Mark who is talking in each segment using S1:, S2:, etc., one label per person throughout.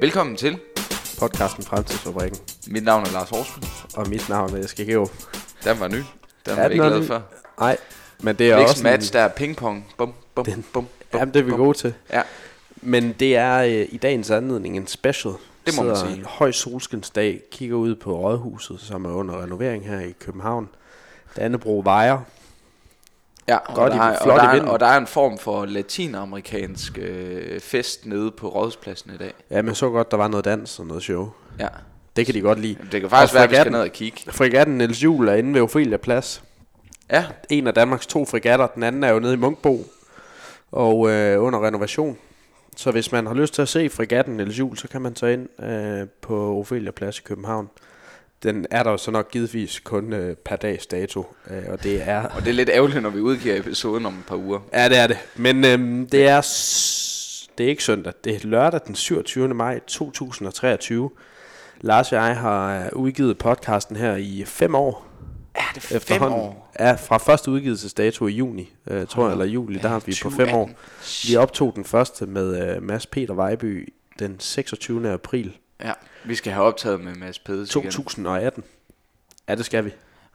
S1: Velkommen til.
S2: podcasten Fremtidsfabrikken.
S1: Mit navn er Lars Horsman.
S2: Og mit navn er Eske Geo.
S1: Den var ny. Den
S2: Er
S1: har vi ikke lavet før.
S2: Nej, men det er
S1: Mix
S2: også
S1: match, der er pingpong. Bum, bum,
S2: Den-
S1: bum, bum.
S2: Jamen, det er vi
S1: bum.
S2: gode til.
S1: Ja.
S2: Men det er øh, i dagens anledning en special.
S1: Det må man sige.
S2: en høj solskinsdag, kigger ud på Rådhuset, som er under renovering her i København. Dannebro vejer.
S1: Ja, og,
S2: Godt i-
S1: der er,
S2: flot
S1: og, der er, en- og der er en form for latinamerikansk øh, fest nede på Rådhuspladsen i dag.
S2: Ja, men så godt, der var noget dans og noget show.
S1: Ja.
S2: Det kan de godt lide.
S1: Det kan faktisk
S2: Og
S1: være, at vi skal ned og kigge.
S2: Fregatten Niels Juhl er inde ved Ophelia Plads.
S1: Ja,
S2: En af Danmarks to fregatter, den anden er jo nede i Munkbo og øh, under renovation. Så hvis man har lyst til at se fregatten Niels Juhl, så kan man tage ind øh, på Ophelia Plads i København. Den er der jo så nok givetvis kun øh, per dags dato, øh, og det er...
S1: og det er lidt ærgerligt, når vi udgiver episoden om et par uger.
S2: Ja, det er det. Men øhm, det er det er ikke søndag. Det er lørdag den 27. maj 2023. Lars og jeg har øh, udgivet podcasten her i fem år.
S1: Er det fem
S2: efterhånden.
S1: år?
S2: Ja, fra første udgivelsesdato i juni, øh, tror jeg, eller juli, der har vi på fem år. Vi optog den første med øh, Mads Peter Vejby den 26. april
S1: Ja, vi skal have optaget med Mads Pedes igen.
S2: 2018. Ja, det skal vi.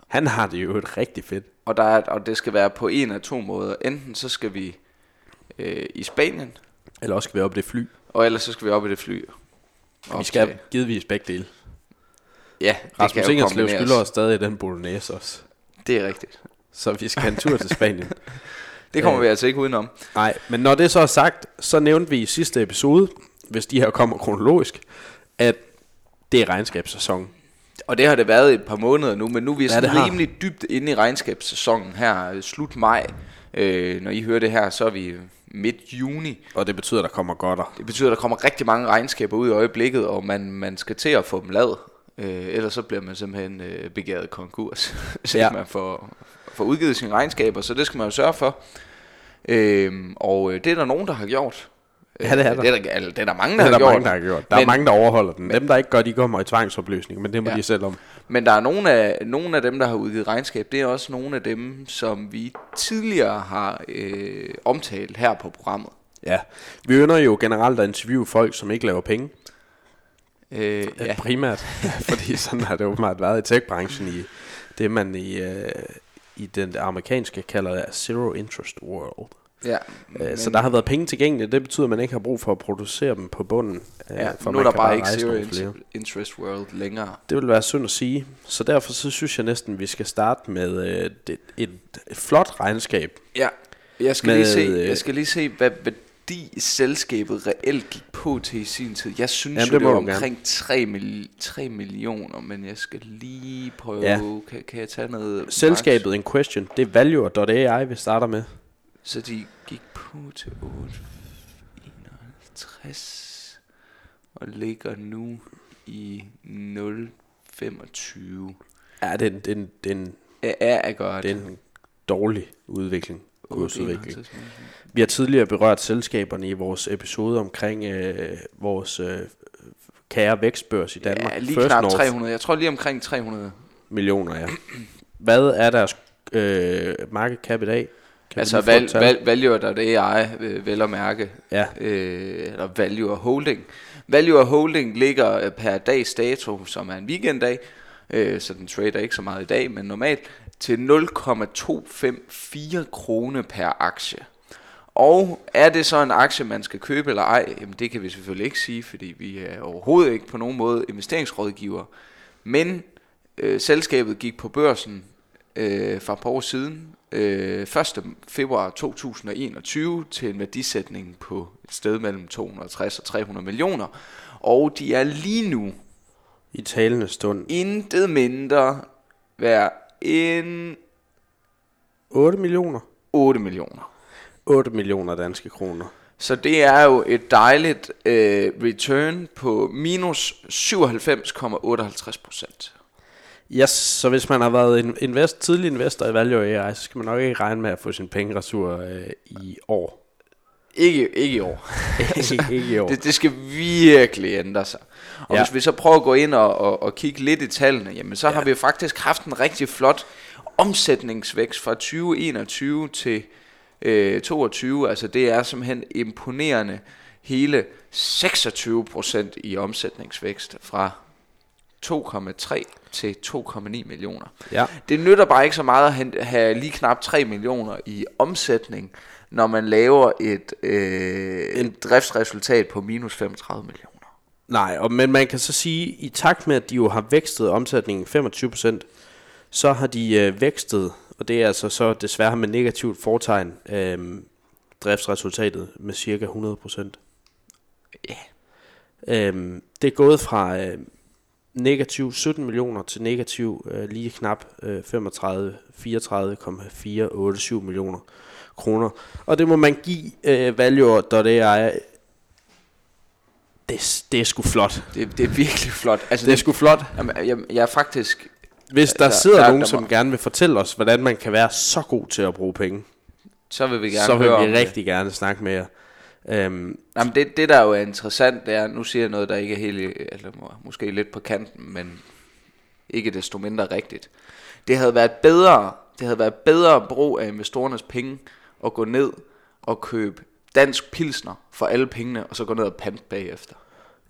S2: Han har det jo et rigtig fedt.
S1: Og, der er, og det skal være på en af to måder. Enten så skal vi øh, i Spanien,
S2: Eller også skal vi op i det fly.
S1: og ellers så skal vi op i det fly.
S2: Vi skal givetvis begge dele.
S1: Ja, det
S2: Rasmus Ingerslev skylder os stadig den bolognese også.
S1: Det er rigtigt.
S2: Så vi skal en tur til Spanien.
S1: Det kommer
S2: Øh.
S1: vi altså ikke udenom.
S2: Nej, men når det så er sagt, så nævnte vi i sidste episode, hvis de her kommer kronologisk, at det er regnskabssæson.
S1: Og det har det været et par måneder nu, men nu er vi
S2: Ja,
S1: sådan
S2: har.
S1: rimelig dybt inde i regnskabssæsonen her, øh, slut maj. Øh, når I hører det her, så er vi midt juni.
S2: Og det betyder, at der kommer godter.
S1: Det betyder, at der kommer rigtig mange regnskaber ud i øjeblikket, og man, man skal til at få dem lavet. Øh, ellers så bliver man simpelthen øh, begæret konkurs, så
S2: Ja.
S1: ja. man får, får udgivet sine regnskaber, så det skal man jo sørge for. Øh, og øh, det er der nogen, der har gjort.
S2: Ja, det er der.
S1: Det er der, altså, det er der mange,
S2: Det
S1: der
S2: er
S1: har
S2: der
S1: gjort.
S2: mange, der har gjort. Der er
S1: Men-
S2: mange, der overholder den. Dem, der ikke gør, de kommer i tvangsopløsning, men det må
S1: Ja.
S2: de selv om.
S1: Men der er nogle af, nogle af dem, der har udgivet regnskab, det er også nogle af dem, som vi tidligere har øh, omtalt her på programmet.
S2: Ja, vi ønsker jo generelt at interviewe folk, som ikke laver penge.
S1: Øh,
S2: Ja.
S1: ja.
S2: Primært, fordi sådan har det åbenbart været i tech-branchen i det, man i, øh, i den amerikanske kalder zero interest world.
S1: Ja.
S2: Men, så der har været penge tilgængelige, det betyder, at man ikke har brug for at producere dem på bunden. øh,
S1: ja,
S2: for
S1: nu er der bare ikke zero
S2: flere.
S1: inter- interest world længere.
S2: Det vil være synd at sige. Så derfor så synes jeg næsten, at vi skal starte med øh, et, et, et flot regnskab.
S1: Ja, jeg skal,
S2: Med,
S1: lige se,
S2: øh,
S1: jeg skal lige se, hvad værdi selskabet reelt gik på til i sin tid. Jeg synes
S2: Jamen,
S1: jo,
S2: det
S1: det var omkring 3, mil, 3 millioner, men jeg skal lige prøve,
S2: Ja.
S1: kan, kan jeg tage noget?
S2: Selskabet in question, det er Value.ai, vi starter med.
S1: Så de gik på til 8,51 og ligger nu i 0,25.
S2: Ja, det er, en- det er, en- det er, en,
S1: Ja, er godt.
S2: det er en dårlig udvikling. Kursudvikling.
S1: 8,51.
S2: Vi har tidligere berørt selskaberne i vores episode omkring øh, vores øh, kære vækstbørs i Danmark.
S1: Ja, lige
S2: First
S1: knap
S2: North
S1: 300. Jeg tror lige omkring 300.
S2: millioner, ja. Hvad er deres øh, market cap i dag? Kan
S1: altså val, val, value, der det jeg, øh, vel at mærke.
S2: Ja,
S1: øh, eller Value Holding. Value Holding ligger øh, per dags dato, som er en weekenddag, øh, så den trader ikke så meget i dag, men normalt, til 0,254 kroner per aktie. Og er det så en aktie, man skal købe eller ej? Jamen det kan vi selvfølgelig ikke sige, fordi vi er overhovedet ikke på nogen måde investeringsrådgiver. Men øh, selskabet gik på børsen øh, for et par år siden, øh, 1. februar 2021, til en værdisætning på et sted mellem 260 og 300 millioner. Og de er lige nu
S2: i talende stund.
S1: intet mindre værd end
S2: 8 millioner?
S1: 8 millioner.
S2: 8 millioner danske kroner.
S1: Så det er jo et dejligt øh, return på minus 97,58 procent.
S2: Yes, så hvis man har været en invest, tidlig investor i Value AI, så skal man nok ikke regne med at få sine penge retur øh, i år.
S1: Ikke, ikke i år.
S2: ikke, ikke i år.
S1: Det, det skal virkelig ændre sig. Og
S2: ja.
S1: hvis vi så prøver at gå ind og, og, og kigge lidt i tallene, jamen så ja. har vi faktisk haft en rigtig flot omsætningsvækst fra 2021 til øh, 22. Altså det er simpelthen imponerende. hele 26% i omsætningsvækst fra 2,3 til 2,9 millioner.
S2: Ja.
S1: Det nytter bare ikke så meget at have lige knap 3 millioner i omsætning, når man laver et, øh, et driftsresultat på minus 35 millioner.
S2: Nej, og, men man kan så sige, i takt med, at de jo har vækstet omsætningen 25%, så har de øh, vækstet, og det er altså så desværre med negativt fortegn, øh, driftsresultatet med cirka 100%.
S1: Ja.
S2: Øh, det er gået fra øh, negativ 17 millioner til negativ øh, lige knap øh, 35, 34,487 millioner kroner. Og det må man give øh, Value.ai. Det, det er sgu flot.
S1: Det, det er virkelig flot. Altså,
S2: Det er sgu flot.
S1: Jamen, jeg, jeg er faktisk...
S2: Hvis der,
S1: Der-
S2: sidder
S1: der-
S2: nogen,
S1: der
S2: som
S1: må-
S2: gerne vil fortælle os, hvordan man kan være så god til at bruge penge,
S1: Så vil vi gerne
S2: så vil vi
S1: det.
S2: rigtig gerne snakke med jer. Øhm,
S1: Jamen det, det der jo er interessant, det er, nu siger jeg noget, der ikke er helt, eller må- måske lidt på kanten, men ikke desto mindre rigtigt. Det havde været bedre, det havde været bedre brug af investorernes penge at gå ned og købe dansk pilsner for alle pengene, og så gå ned og pant bagefter.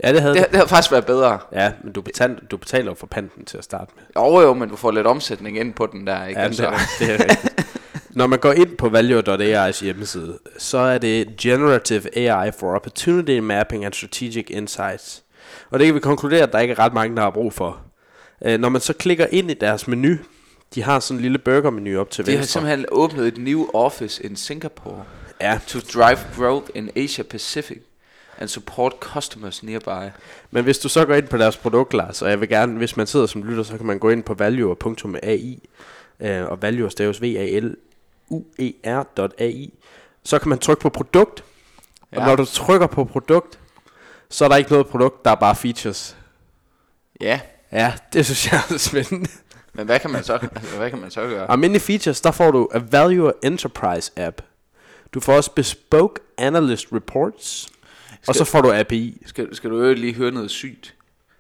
S2: ja, det havde
S1: Det,
S2: det.
S1: det havde faktisk været bedre.
S2: Ja, men du betaler, du betaler jo for panten til at starte med.
S1: Jo jo, men du får lidt omsætning ind på den der, ikke?
S2: Ja, det
S1: altså,
S2: er, det er rigtigt. Når man går ind på Value.ai's hjemmeside, så er det Generative AI for Opportunity Mapping and Strategic Insights. Og det kan vi konkludere, at der ikke er ret mange, der har brug for. Øh, Når man så klikker ind i deres menu, de har sådan en lille burgermenu op til
S1: de har
S2: venstre.
S1: simpelthen åbnet et new office in Singapore
S2: Ja,
S1: to drive growth in Asia Pacific and support customers nearby.
S2: Men hvis du så går ind på deres produkt, Lars, og jeg vil gerne, hvis man sidder som lytter, så kan man gå ind på value.ai, øh, og value staves v a l u e r.ai, så kan man trykke på produkt, ja. og når du trykker på produkt, så er der ikke noget produkt, der er bare features.
S1: Ja,
S2: Ja, det synes jeg er spændende.
S1: men hvad kan man så, altså, hvad kan man så gøre?
S2: Mini features, der får du a Value Enterprise app. Du får også Bespoke Analyst Reports, og så får du API.
S1: Skal, skal du jo lige høre noget sygt?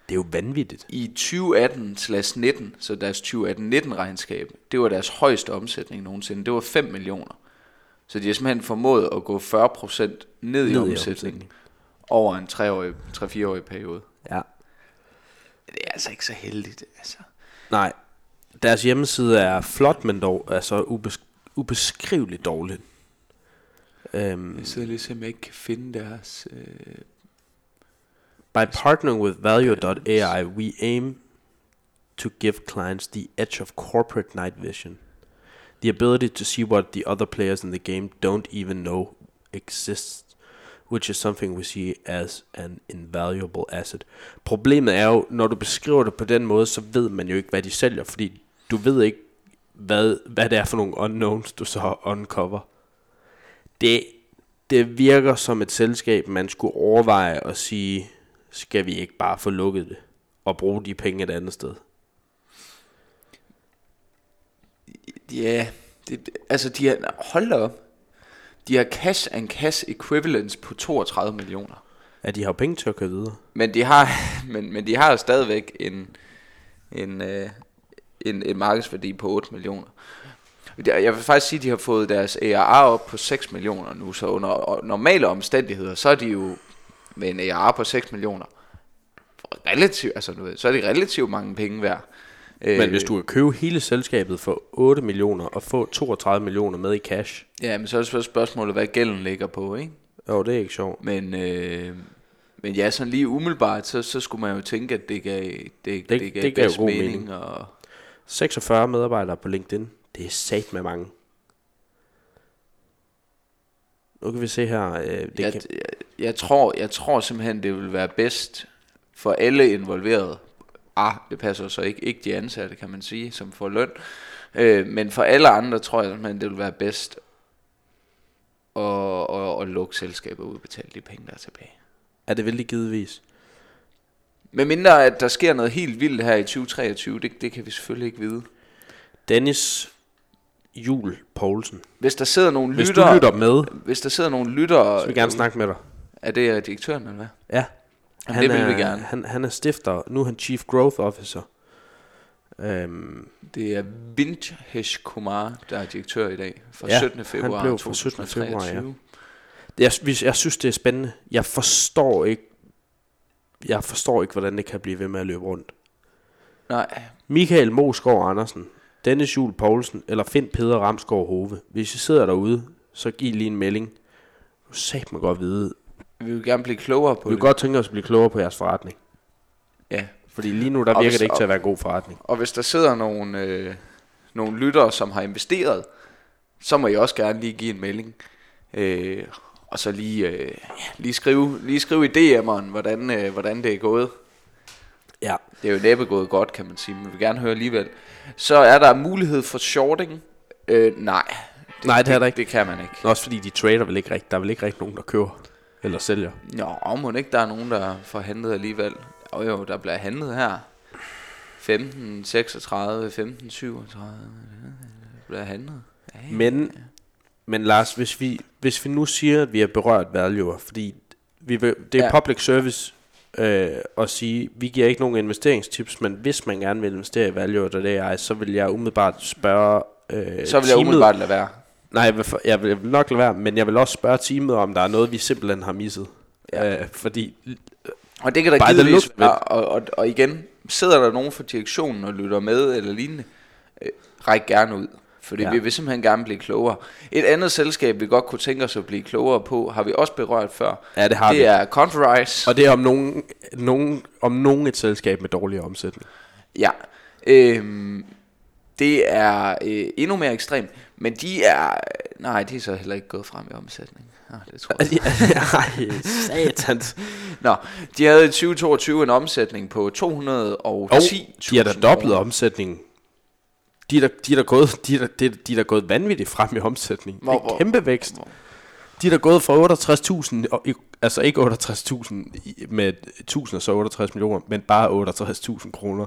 S2: Det er jo vanvittigt.
S1: I 2018-19, så deres 2018-19 regnskab, det var deres højeste omsætning nogensinde. Det var 5 millioner. Så de har simpelthen formået at gå 40% ned, i
S2: Ned i
S1: omsætning
S2: omsætning.
S1: over en 3-årig, 3-4-årig periode.
S2: Ja.
S1: Det er altså ikke så heldigt. Altså.
S2: Nej. Deres hjemmeside er flot, men dog altså ubes- ubeskriveligt dårligt. Um,
S1: Jeg sidder lige og ser, om jeg ikke kan finde deres... Øh,
S2: by partnering with Value.ai, we aim to give clients the edge of corporate night vision. The ability to see what the other players in the game don't even know exists, which is something we see as an invaluable asset. Problemet er jo, når du beskriver det på den måde, så ved man jo ikke, hvad de sælger, fordi du ved ikke, hvad, hvad det er for nogle unknowns, du så uncover. Det, det virker som et selskab, man skulle overveje at sige, skal vi ikke bare få lukket det, og bruge de penge et andet sted.
S1: ja, det, altså de har... Hold da op. De har cash and cash equivalents på 32 millioner.
S2: Ja, de har penge til at køre videre.
S1: Men de har, men, men de har jo stadigvæk en, en, øh, en, en markedsværdi på 8 millioner. Jeg jeg vil faktisk sige, at de har fået deres ARR op på 6 millioner nu, så under normale omstændigheder, så er de jo med en ARR på 6 millioner. Relativt, altså ved, så er det relativt mange penge værd.
S2: Men hvis du kan købe hele selskabet for 8 millioner og få 32 millioner med i cash,
S1: Ja, men så er det spørgsmålet, hvad gælden ligger på, ikke?
S2: jo, det er ikke sjovt.
S1: Men, øh, men ja, sådan lige umiddelbart, så, så skulle man jo tænke, at det gav, det, det,
S2: Det-
S1: gav
S2: det gav god
S1: mening.
S2: mening.
S1: Og,
S2: 46 medarbejdere på LinkedIn, det er sat med mange. Nu kan vi se her. Øh, det
S1: jeg,
S2: kan,
S1: jeg, tror, jeg tror simpelthen, det vil være bedst for alle involverede. Ah, det passer så ikke. Ikke de ansatte, kan man sige, som får løn. Øh, men for alle andre tror jeg simpelthen, det vil være bedst at, at, at lukke selskabet og udbetale de penge, der er tilbage.
S2: er det vældig givetvis.
S1: Men mindre at der sker noget helt vildt her i 2023, det, det kan vi selvfølgelig ikke vide.
S2: Dennis Jul Poulsen.
S1: Hvis der sidder nogle
S2: Hvis
S1: lyttere,
S2: du lytter med,
S1: hvis der sidder nogle lyttere,
S2: så vil vi gerne snakke med dig.
S1: Er det øh, direktøren eller hvad?
S2: Ja.
S1: Jamen, det vil
S2: er,
S1: vi gerne.
S2: Han, han er stifter, nu er han Chief Growth Officer. Øhm,
S1: Det er Vintage Kumar, der er direktør i dag, fra
S2: Ja,
S1: 17. februar
S2: han blev fra 17. februar,
S1: 2023.
S2: Jeg, jeg synes, det er spændende. Jeg forstår ikke, jeg forstår ikke, hvordan det kan blive ved med at løbe rundt.
S1: Nej,
S2: Michael Moskov Andersen, Dennis Jul Poulsen eller Finn Peder Ramsgaard Hove. Hvis I sidder derude, så giv lige en melding. Du sat mig godt vide.
S1: Vi vil gerne blive klogere på
S2: Vi vil
S1: det.
S2: godt tænke os at blive klogere på jeres forretning.
S1: Ja.
S2: Fordi lige nu, der
S1: Og
S2: virker
S1: hvis-
S2: det ikke til at være en god forretning.
S1: Og hvis der sidder nogle, øh, nogle lyttere, som har investeret, så må I også gerne lige give en melding. Øh, og så lige, øh, lige, skrive, lige skrive i DM'eren, hvordan, øh, hvordan det er gået.
S2: Ja.
S1: Det er jo næppe gået godt, kan man sige, men vi vil gerne høre alligevel. Så er der mulighed for shorting. Øh, nej.
S2: Nej, det er der ikke.
S1: Det kan man ikke.
S2: Også fordi de trader vel ikke rigtigt. Der er vel ikke rigtig nogen, der køber eller sælger.
S1: Nå, må ikke der er nogen, der får handlet alligevel. Jo jo, der bliver handlet her. 15, 36, 15, 37. Der bliver handlet. Ja, ja.
S2: Men, men Lars, hvis vi, hvis vi nu siger, at vi har berørt value, fordi vi vil, det er
S1: Ja.
S2: public service øh, at sige, vi giver ikke nogen investeringstips, men hvis man gerne vil investere i value, og er så vil jeg umiddelbart spørge øh,
S1: Så vil jeg
S2: teamet-
S1: umiddelbart lade være.
S2: Nej, jeg vil, for- jeg vil nok lade være, men jeg vil også spørge teamet, om der er noget, vi simpelthen har misset.
S1: Ja.
S2: Øh, fordi,
S1: Og det kan der
S2: the
S1: givetvis være. Og, og, og igen, sidder der nogen fra direktionen og lytter med eller lignende, øh, ræk gerne ud. Fordi ja. Vi vil simpelthen gerne blive klogere. Et andet selskab, vi godt kunne tænke os at blive klogere på, har vi også berørt før.
S2: ja, det har
S1: det
S2: vi.
S1: er Conferise.
S2: Og det er om nogen, nogen, om nogen et selskab med dårlig omsætning.
S1: Ja, øhm, det er øh, endnu mere ekstremt, men de er, nej, de er så heller ikke gået frem i omsætning. Ah, det tror jeg.
S2: Ej, satans.
S1: Nå, de havde i 2022 en omsætning på 210
S2: Og de har da dobblet omsætningen. De er da, de er da gået, de er da, de de er da gået vanvittigt frem i omsætning.
S1: Hvor-
S2: det er en kæmpe vækst.
S1: hvor-
S2: De er da gået fra 68.000, og i- altså ikke 68.000 i- med 1000 og så 68 millioner, men bare 68.000 kroner.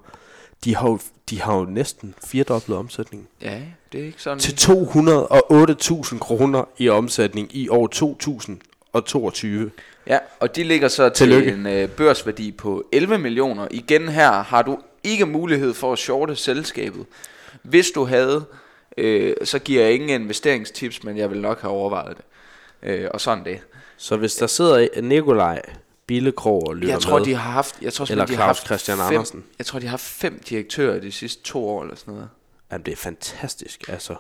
S2: De har, jo, de har jo næsten firedoblet omsætningen.
S1: Ja, det er ikke sådan.
S2: Til 208.000 kroner i omsætning i år 2022.
S1: Ja, og de ligger så til
S2: Tillykke.
S1: en øh, børsværdi på 11 millioner. Igen her har du ikke mulighed for at shorte selskabet. Hvis du havde, øh, så giver jeg ingen investeringstips, men jeg vil nok have overvejet det. Øh, og sådan det.
S2: Så hvis der sidder Nikolaj Billekrog og lytter
S1: Jeg tror,
S2: med,
S1: de har haft, jeg tror,
S2: Eller
S1: de har
S2: Claus
S1: haft
S2: Christian
S1: fem,
S2: Andersen.
S1: Jeg tror, de har haft fem direktører de sidste to år eller sådan noget.
S2: Jamen, det er fantastisk. Altså,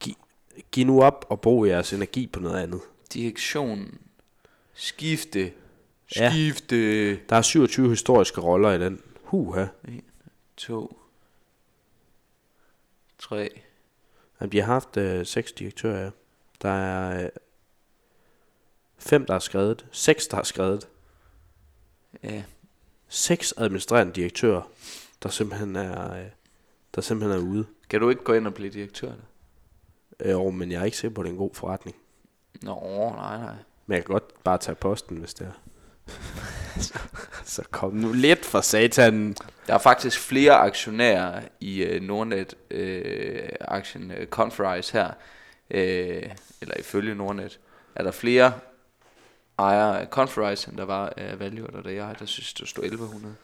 S2: giv, giv nu op og brug jeres energi på noget andet.
S1: Direktion, skifte,
S2: Ja.
S1: skifte,
S2: Der er 27 historiske roller i den. Huha.
S1: to, tre,
S2: Jamen, de har haft øh, seks direktører, ja. Der er øh, fem, der er skrevet. Seks, der er skrevet.
S1: Ja,
S2: Seks administrerende direktører, der simpelthen er, øh, der simpelthen er ude.
S1: Kan du ikke gå ind og blive direktør der?
S2: Øh, jo, men jeg er ikke sikker på, at det er en god forretning.
S1: Nå, nej, nej.
S2: Men jeg kan godt bare tage posten, hvis det er. så kom nu lidt for satan.
S1: Der er faktisk flere aktionærer i øh, Nordnet øh, aktien øh, Conferise her, øh, eller ifølge Nordnet, er der flere ejere af Conferise, end der var af Value, eller da jeg, der synes, der stod 1100.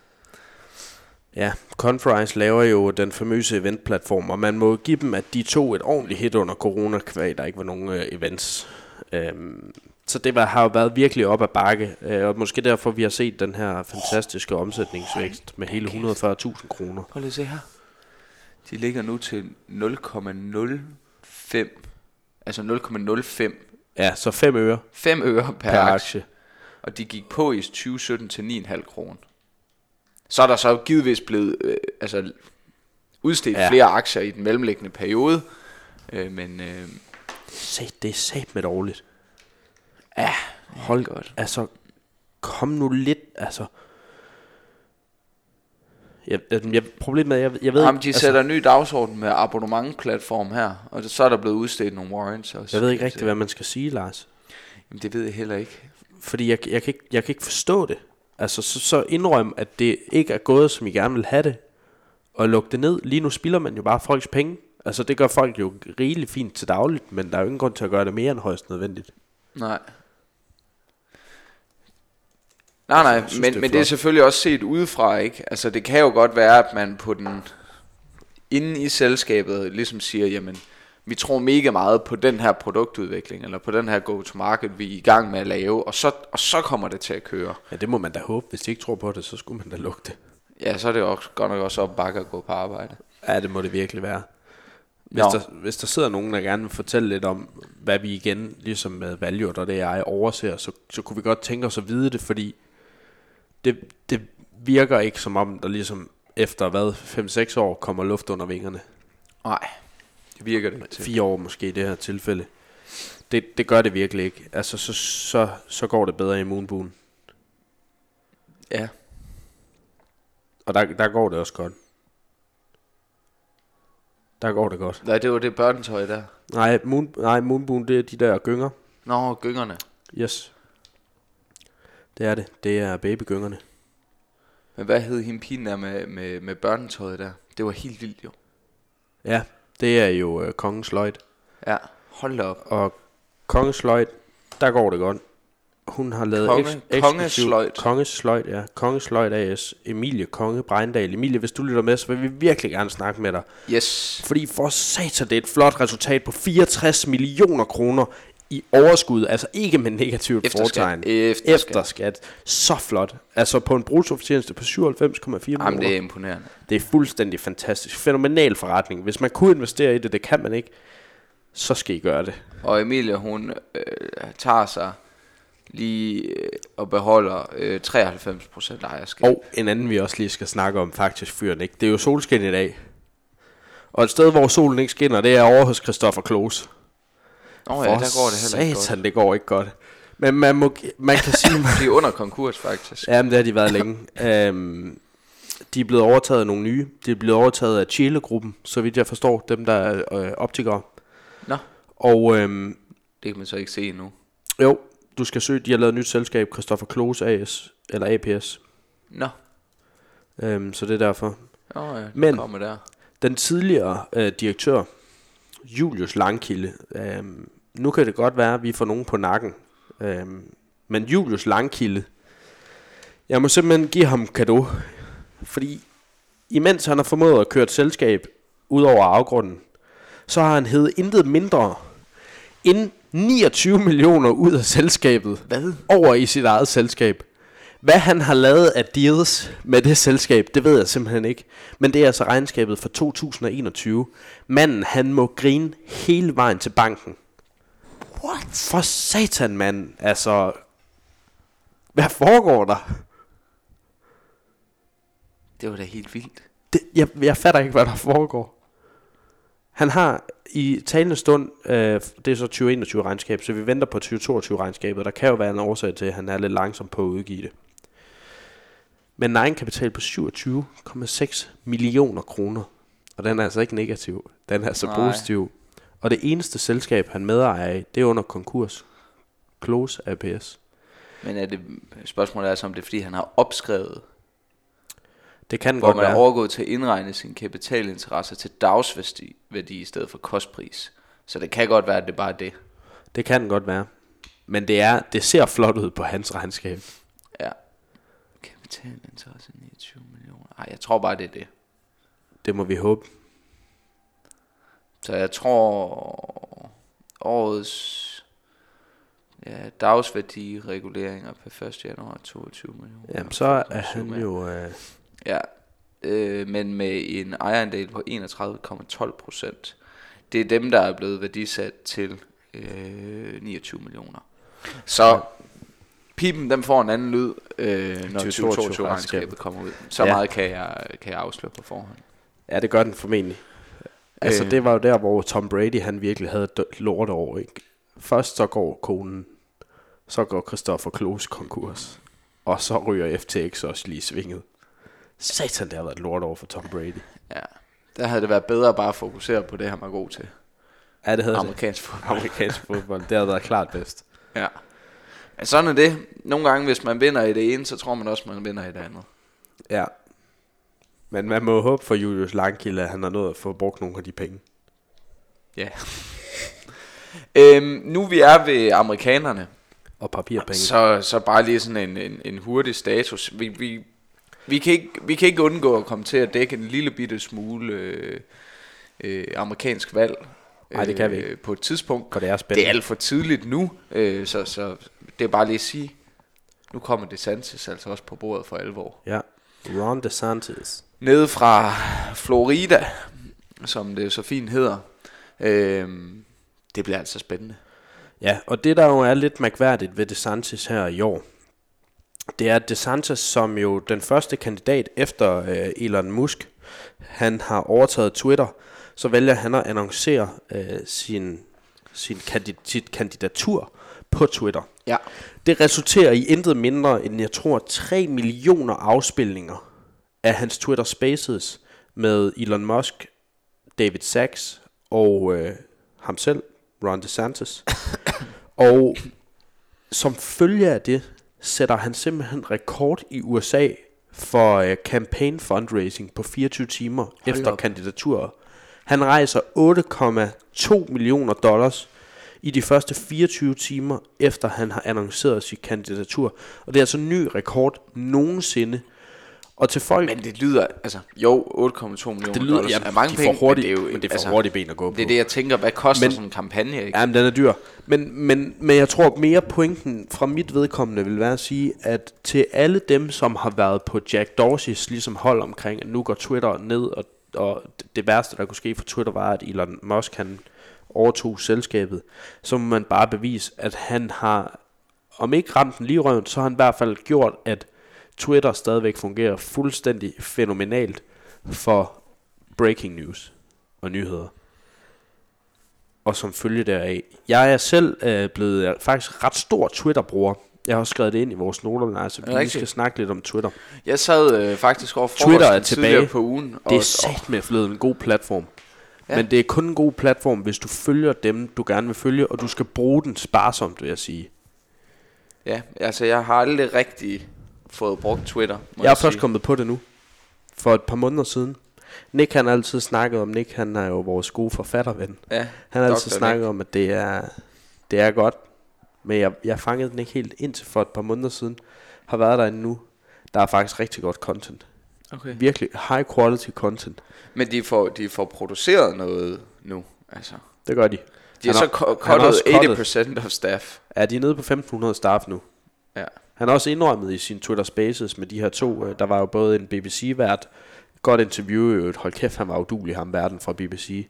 S2: Ja, Conference laver jo den famøse eventplatform, og man må give dem, at de tog et ordentligt hit under corona kvæg, der ikke var nogen øh, events. Øhm, så det var, har jo været virkelig op ad bakke, øh, og måske derfor vi har set den her fantastiske omsætningsvækst med hele 140.000 kroner.
S1: Prøv lige at se her. De ligger nu til 0,05, altså 0,05
S2: Ja, så 5 øre
S1: 5 øre per,
S2: per
S1: aktie.
S2: aktie.
S1: Og de gik på i 2017 til 9,5 kroner. Så er der så givetvis blevet øh, altså, udstedt ja. Flere aktier i den mellemliggende periode. Øh, men øh,
S2: Se, det er sat med dårligt.
S1: ja,
S2: Hold
S1: godt.
S2: Altså, kom nu lidt, altså... Jeg, jeg, problemet er, jeg, jeg ved
S1: Jamen, de
S2: altså,
S1: sætter en ny dagsorden med abonnementplatform her, og så er der blevet udstedt nogle warrants også.
S2: jeg ved ikke
S1: kan
S2: rigtigt, hvad man skal sige, Lars.
S1: Jamen, det ved jeg heller ikke.
S2: Fordi jeg, jeg, kan ikke, jeg kan ikke forstå det. Altså, så, så indrøm, at det ikke er gået, som I gerne vil have det. Og lukke det ned. Lige nu spilder man jo bare folks penge. Altså, det gør folk jo rigeligt fint til dagligt, men der er jo ingen grund til at gøre det mere end højst nødvendigt.
S1: Nej. Nej, nej,
S2: synes,
S1: men,
S2: det er
S1: men det er selvfølgelig også set udefra, ikke? Altså, det kan jo godt være, at man på den inde i selskabet ligesom siger, jamen, vi tror mega meget på den her produktudvikling, eller på den her go-to-market, vi er i gang med at lave, og så, og så kommer det til at køre.
S2: Ja, det må man da håbe. Hvis de ikke tror på det, så skulle man da lukke det.
S1: Ja, så er det også godt nok også op bakke at gå på arbejde.
S2: Ja, det må det virkelig være. Hvis,
S1: Nå.
S2: der, hvis der sidder nogen, der gerne vil fortælle lidt om, hvad vi igen, ligesom med Valued og det jeg overser, så, så kunne vi godt tænke os at vide det, fordi det, det virker ikke som om, der ligesom efter hvad, 5-6 år kommer luft under vingerne.
S1: Nej, det virker det ikke til.
S2: 4 år måske i det her tilfælde. Det, det gør det virkelig ikke. Altså, så, så, så går det bedre i Moonboon.
S1: Ja,
S2: Og der, der går det også godt. Der går det godt.
S1: Nej, det var det børnetøj der.
S2: Nej, moon, nej Moonboon, det er de der gynger.
S1: Nå, gyngerne.
S2: Yes. Det er det. Det er babygyngerne.
S1: Men hvad hed hende pigen der med, med, med børnetøjet der? Det var helt vildt jo.
S2: Ja, det er jo øh, kongens løjt.
S1: Ja, hold da op.
S2: Og kongens løjt, der går det godt. Hun har lavet
S1: Konge-
S2: eks-
S1: Konges
S2: eksklusiv-
S1: Sløjd.
S2: Konges Sløjt, ja. Konges Sløjt AS. Emilie Konge Breindal. Emilie, hvis du lytter med, så vil vi virkelig gerne snakke med dig.
S1: Yes.
S2: Fordi for satan, det er et flot resultat på 64 millioner kroner i overskud. Altså ikke med negativt
S1: Efter skat.
S2: fortegn.
S1: Efter skat.
S2: Så flot. Altså på en bruttofortjeneste på 97,4 millioner.
S1: Jamen, det er imponerende.
S2: Det er fuldstændig fantastisk. Fænomenal forretning. Hvis man kunne investere i det, det kan man ikke, så skal I gøre det.
S1: Og Emilie, hun øh, tager sig lige øh, og beholder øh, 93% ejerskab.
S2: Og en anden, vi også lige skal snakke om, faktisk fyren ikke. Det er jo solskin i dag. Og et sted, hvor solen ikke skinner, det er over hos Christoffer Kloos.
S1: Nå ja, der går det heller ikke
S2: satan, det går ikke godt. Men man, må, man kan sige...
S1: godt. De er under konkurs, faktisk.
S2: Jamen, det har de været længe. Øhm, de er blevet overtaget af nogle nye. De er blevet overtaget af Chile-gruppen, så vidt jeg forstår, dem der er øh, optikere.
S1: Nå,
S2: Og øhm,
S1: det kan man så ikke se endnu.
S2: jo, du skal søge, de har lavet et nyt selskab, Christoffer Kloos AS, eller APS.
S1: Nå,
S2: Øhm, så det er derfor.
S1: Nå ja, det
S2: Men-
S1: kommer der.
S2: Den tidligere øh, direktør, Julius Langkilde, øh, nu kan det godt være, at vi får nogen på nakken, øh, men Julius Langkilde, jeg må simpelthen give ham kado, fordi imens han har formået at køre et selskab ud over afgrunden, så har han hed intet mindre end 29 millioner ud af selskabet
S1: Hvad?
S2: over i sit eget selskab. Hvad han har lavet af deals med det selskab, det ved jeg simpelthen ikke. Men det er altså regnskabet for 2021. Manden, han må grine hele vejen til banken. What? For satan, mand. Altså, hvad foregår der?
S1: Det var da helt vildt.
S2: Det, jeg, jeg fatter ikke, hvad der foregår. Han har i talende stund, øh, det er så 2021 regnskab, så vi venter på 2022 regnskabet. Der kan jo være en årsag til, at han er lidt langsom på at udgive det. Men en egenkapital på 27,6 millioner kroner. Og den er altså ikke negativ. Den er altså
S1: Nej.
S2: positiv. Og det eneste selskab, han medejer af, det er under konkurs. Close APS.
S1: Men er det, spørgsmålet er så, om det er, fordi han har opskrevet,
S2: Det kan
S1: hvor
S2: godt
S1: man er
S2: være.
S1: overgået til at indregne sin kapitalinteresse til dagsværdi værdi i stedet for kostpris. Så det kan godt være, at det bare er det.
S2: Det kan godt være. Men det, er, det ser flot ud på hans regnskab.
S1: Ja. Kapitalinteresse 29 millioner. Ej, jeg tror bare, det er det.
S2: Det må vi håbe.
S1: Så jeg tror, årets ja, dagsværdi reguleringer per 1. januar 22 millioner.
S2: Jamen, så er
S1: 5,7
S2: han jo... Øh,
S1: Ja, øh, men med en ejerandel på 31,12 procent. Det er dem, der er blevet værdisat til øh, 29 millioner. Så pipen, den får en anden lyd, øh, når 2022 regnskabet kommer ud. Så
S2: ja.
S1: meget kan jeg, kan jeg afsløre på forhånd.
S2: ja, det gør den formentlig. Altså,
S1: Øh.
S2: det var jo der, hvor Tom Brady, han virkelig havde lort over, ikke? Først så går konen, så går Christopher Kloos konkurs, og så ryger FTX også lige svinget. Satan, det har været et lort over for Tom Brady.
S1: Ja. Der havde det været bedre bare at fokusere på det, han var god til.
S2: Ja, det havde det.
S1: Amerikansk fodbold.
S2: Amerikansk fodbold. Det havde været klart bedst.
S1: Ja. Men sådan er det. Nogle gange, hvis man vinder i det ene, så tror man også, man vinder i det andet.
S2: Ja. Men man må håbe for Julius Langkilde, at han har nået at få brugt nogle af de penge.
S1: Ja. øhm, nu vi er ved amerikanerne,
S2: Og papirpenge.
S1: så, så bare lige sådan en, en, en hurtig status. Vi, vi, vi, kan ikke, vi kan ikke undgå at komme til at dække en lille bitte smule øh, øh, amerikansk valg.
S2: Nej, det kan vi ikke.
S1: øh, på et tidspunkt.
S2: For det er
S1: Det
S2: spændende.
S1: er alt for tidligt nu, øh, så, så det er bare lige at sige, nu kommer DeSantis altså også på bordet for alvor.
S2: Ja. Ron DeSantis.
S1: Nede fra Florida, som det så fint hedder. Øh, det bliver altså spændende.
S2: Ja, og det der jo er lidt mærkværdigt ved DeSantis her i år, det er, at DeSantis, som jo den første kandidat efter øh, Elon Musk, han har overtaget Twitter, så vælger han at annoncere øh, sin, sin kandid- sit kandidatur på Twitter.
S1: Ja.
S2: Det resulterer i intet mindre end, jeg tror, 3 millioner afspilninger af hans Twitter Spaces med Elon Musk, David Sachs og øh, ham selv, Ron DeSantis. og som følge af det, sætter han simpelthen rekord i USA for øh, campaign fundraising på 24 timer
S1: Hold
S2: efter
S1: op.
S2: kandidaturer. Han rejser 8,2 millioner dollars i de første 24 timer, efter han har annonceret sit kandidatur. Og det er altså en ny rekord nogensinde. Og til folk...
S1: Men det lyder, altså, jo, 8,2 millioner
S2: det lyder,
S1: dollars
S2: ja,
S1: er mange penge,
S2: hurtigt,
S1: men det er jo,
S2: men det er for
S1: altså,
S2: hurtigt ben at gå på.
S1: Det er det, jeg tænker, hvad koster
S2: Men-
S1: sådan en kampagne, ikke?
S2: Ja, men den er dyr. Men, men, men jeg tror mere pointen fra mit vedkommende vil være at sige, at til alle dem, som har været på Jack Dorseys ligesom hold omkring, at nu går Twitter ned, og, og det værste, der kunne ske for Twitter, var, at Elon Musk han overtog selskabet, så må man bare bevise, at han har, om ikke ramt den lige røven, så har han i hvert fald gjort, at Twitter stadigvæk fungerer fuldstændig fænomenalt for breaking news og nyheder og som følge deraf. Jeg er selv øh, blevet øh, faktisk ret stor Twitter-bruger. Jeg har også skrevet det ind i vores noter, altså vi lige skal snakke lidt om Twitter.
S1: Jeg sad øh, faktisk over
S2: Twitter er tilbage.
S1: på ugen. Og,
S2: Det er sat med blevet en god platform.
S1: Ja.
S2: Men det er kun en god platform, hvis du følger dem, du gerne vil følge, og du skal bruge den sparsomt, vil jeg sige.
S1: Ja, altså jeg har aldrig rigtig fået brugt Twitter. Må
S2: Jeg er først
S1: sige.
S2: kommet på det nu, for et par måneder siden. Nick han har altid snakket om, Nick han er jo vores gode forfatterven.
S1: Ja,
S2: Han har altid snakket om, at det er, det er godt. Men jeg, jeg fangede den ikke helt indtil for et par måneder siden. Har været der nu. Der er faktisk rigtig godt content.
S1: okay.
S2: Virkelig high quality content.
S1: Men de får, de får produceret noget nu, altså.
S2: Det gør de.
S1: De har så cuttet 80% of staff.
S2: Er de er nede på 1500 staff nu?
S1: Ja.
S2: Han har også indrømmet i sin Twitter Spaces med de her to. Øh, der var jo både en BBC-vært, godt interview, hold kæft, han var udulig ham verden fra BBC.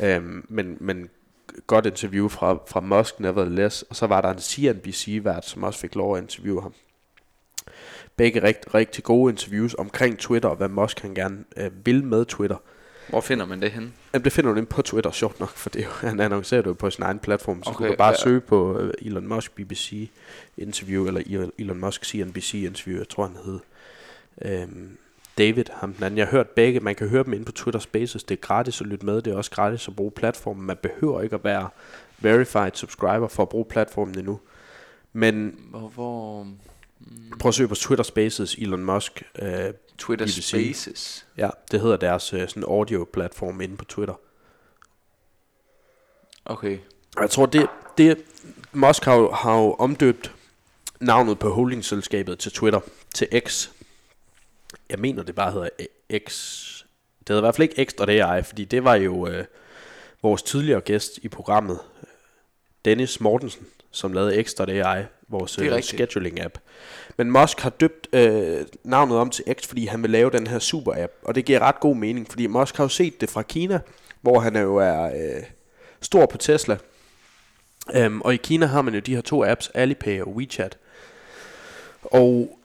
S2: Øhm, men, men godt interview fra, fra Musk nevertheless. Og så var der en CNBC-vært, som også fik lov at interviewe ham. Begge rigt, rigtig gode interviews omkring Twitter, og hvad Musk han gerne øh, vil med Twitter.
S1: Hvor finder man det henne?
S2: Jamen, det finder du inde på Twitter, sjovt nok, for det er jo, han annoncerer det jo på sin egen platform, så okay, du kan bare
S1: hvad-
S2: søge på øh, Elon Musk BBC interview, eller Elon- Elon Musk CNBC interview, jeg tror han hed. Øhm, David, ham den anden. Jeg har hørt begge, man kan høre dem inde på Twitter Spaces, det er gratis at lytte med, det er også gratis at bruge platformen, man behøver ikke at være verified subscriber for at bruge platformen endnu. Men
S1: Hvor, hvor
S2: prøv at søge på Twitter Spaces, Elon Musk, øh,
S1: Twitter
S2: BBC.
S1: Spaces.
S2: ja, det hedder deres øh, sådan audio-platform inde på Twitter.
S1: Okay.
S2: Og Jeg tror, det, det Musk har har jo omdøbt navnet på holdingselskabet til Twitter, til X. Jeg mener, det bare hedder X. Det hedder i hvert fald ikke X.AI, fordi det var jo øh, vores tidligere gæst i programmet, Dennis Mortensen, som lavede X.AI, vores
S1: Det er
S2: øh, scheduling-app. Men Musk har døbt øh, navnet om til X, fordi han vil lave den her super-app, og det giver ret god mening, fordi Musk har jo set det fra Kina, hvor han jo er øh, stor på Tesla, Øhm, og i Kina har man jo de her to apps, Alipay og WeChat. Og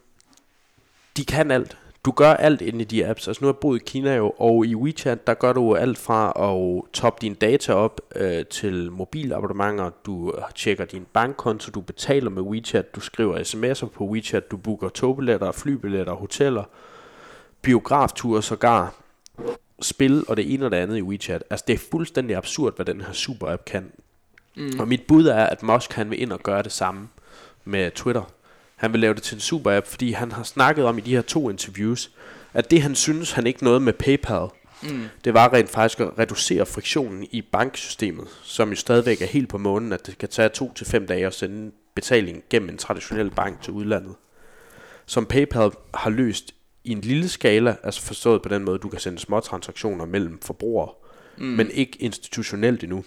S2: de kan alt. Du gør alt inde i de apps. Altså nu har jeg boet i Kina jo, og i WeChat, der gør du alt fra at toppe dine data op øh, til mobilabonnementer, du tjekker din bankkonto, du betaler med WeChat, du skriver sms'er på WeChat, du booker togbilletter, flybilletter, hoteller, biografture sågar, spil og det ene og det andet i WeChat. Altså det er fuldstændig absurd, hvad den her super app kan. Mm. Og mit bud er, at Musk han vil ind og gøre det samme med Twitter. Han vil lave det til en super app, fordi han har snakket om i de her to interviews, at det han synes, han ikke nåede med PayPal, mm. det var rent faktisk at reducere friktionen i banksystemet, som jo stadigvæk er helt på månen, at det kan tage to til fem dage at sende betaling gennem en traditionel bank til udlandet. Som PayPal har løst i en lille skala, altså forstået på den måde, du kan sende små transaktioner mellem forbrugere, mm. men ikke institutionelt endnu.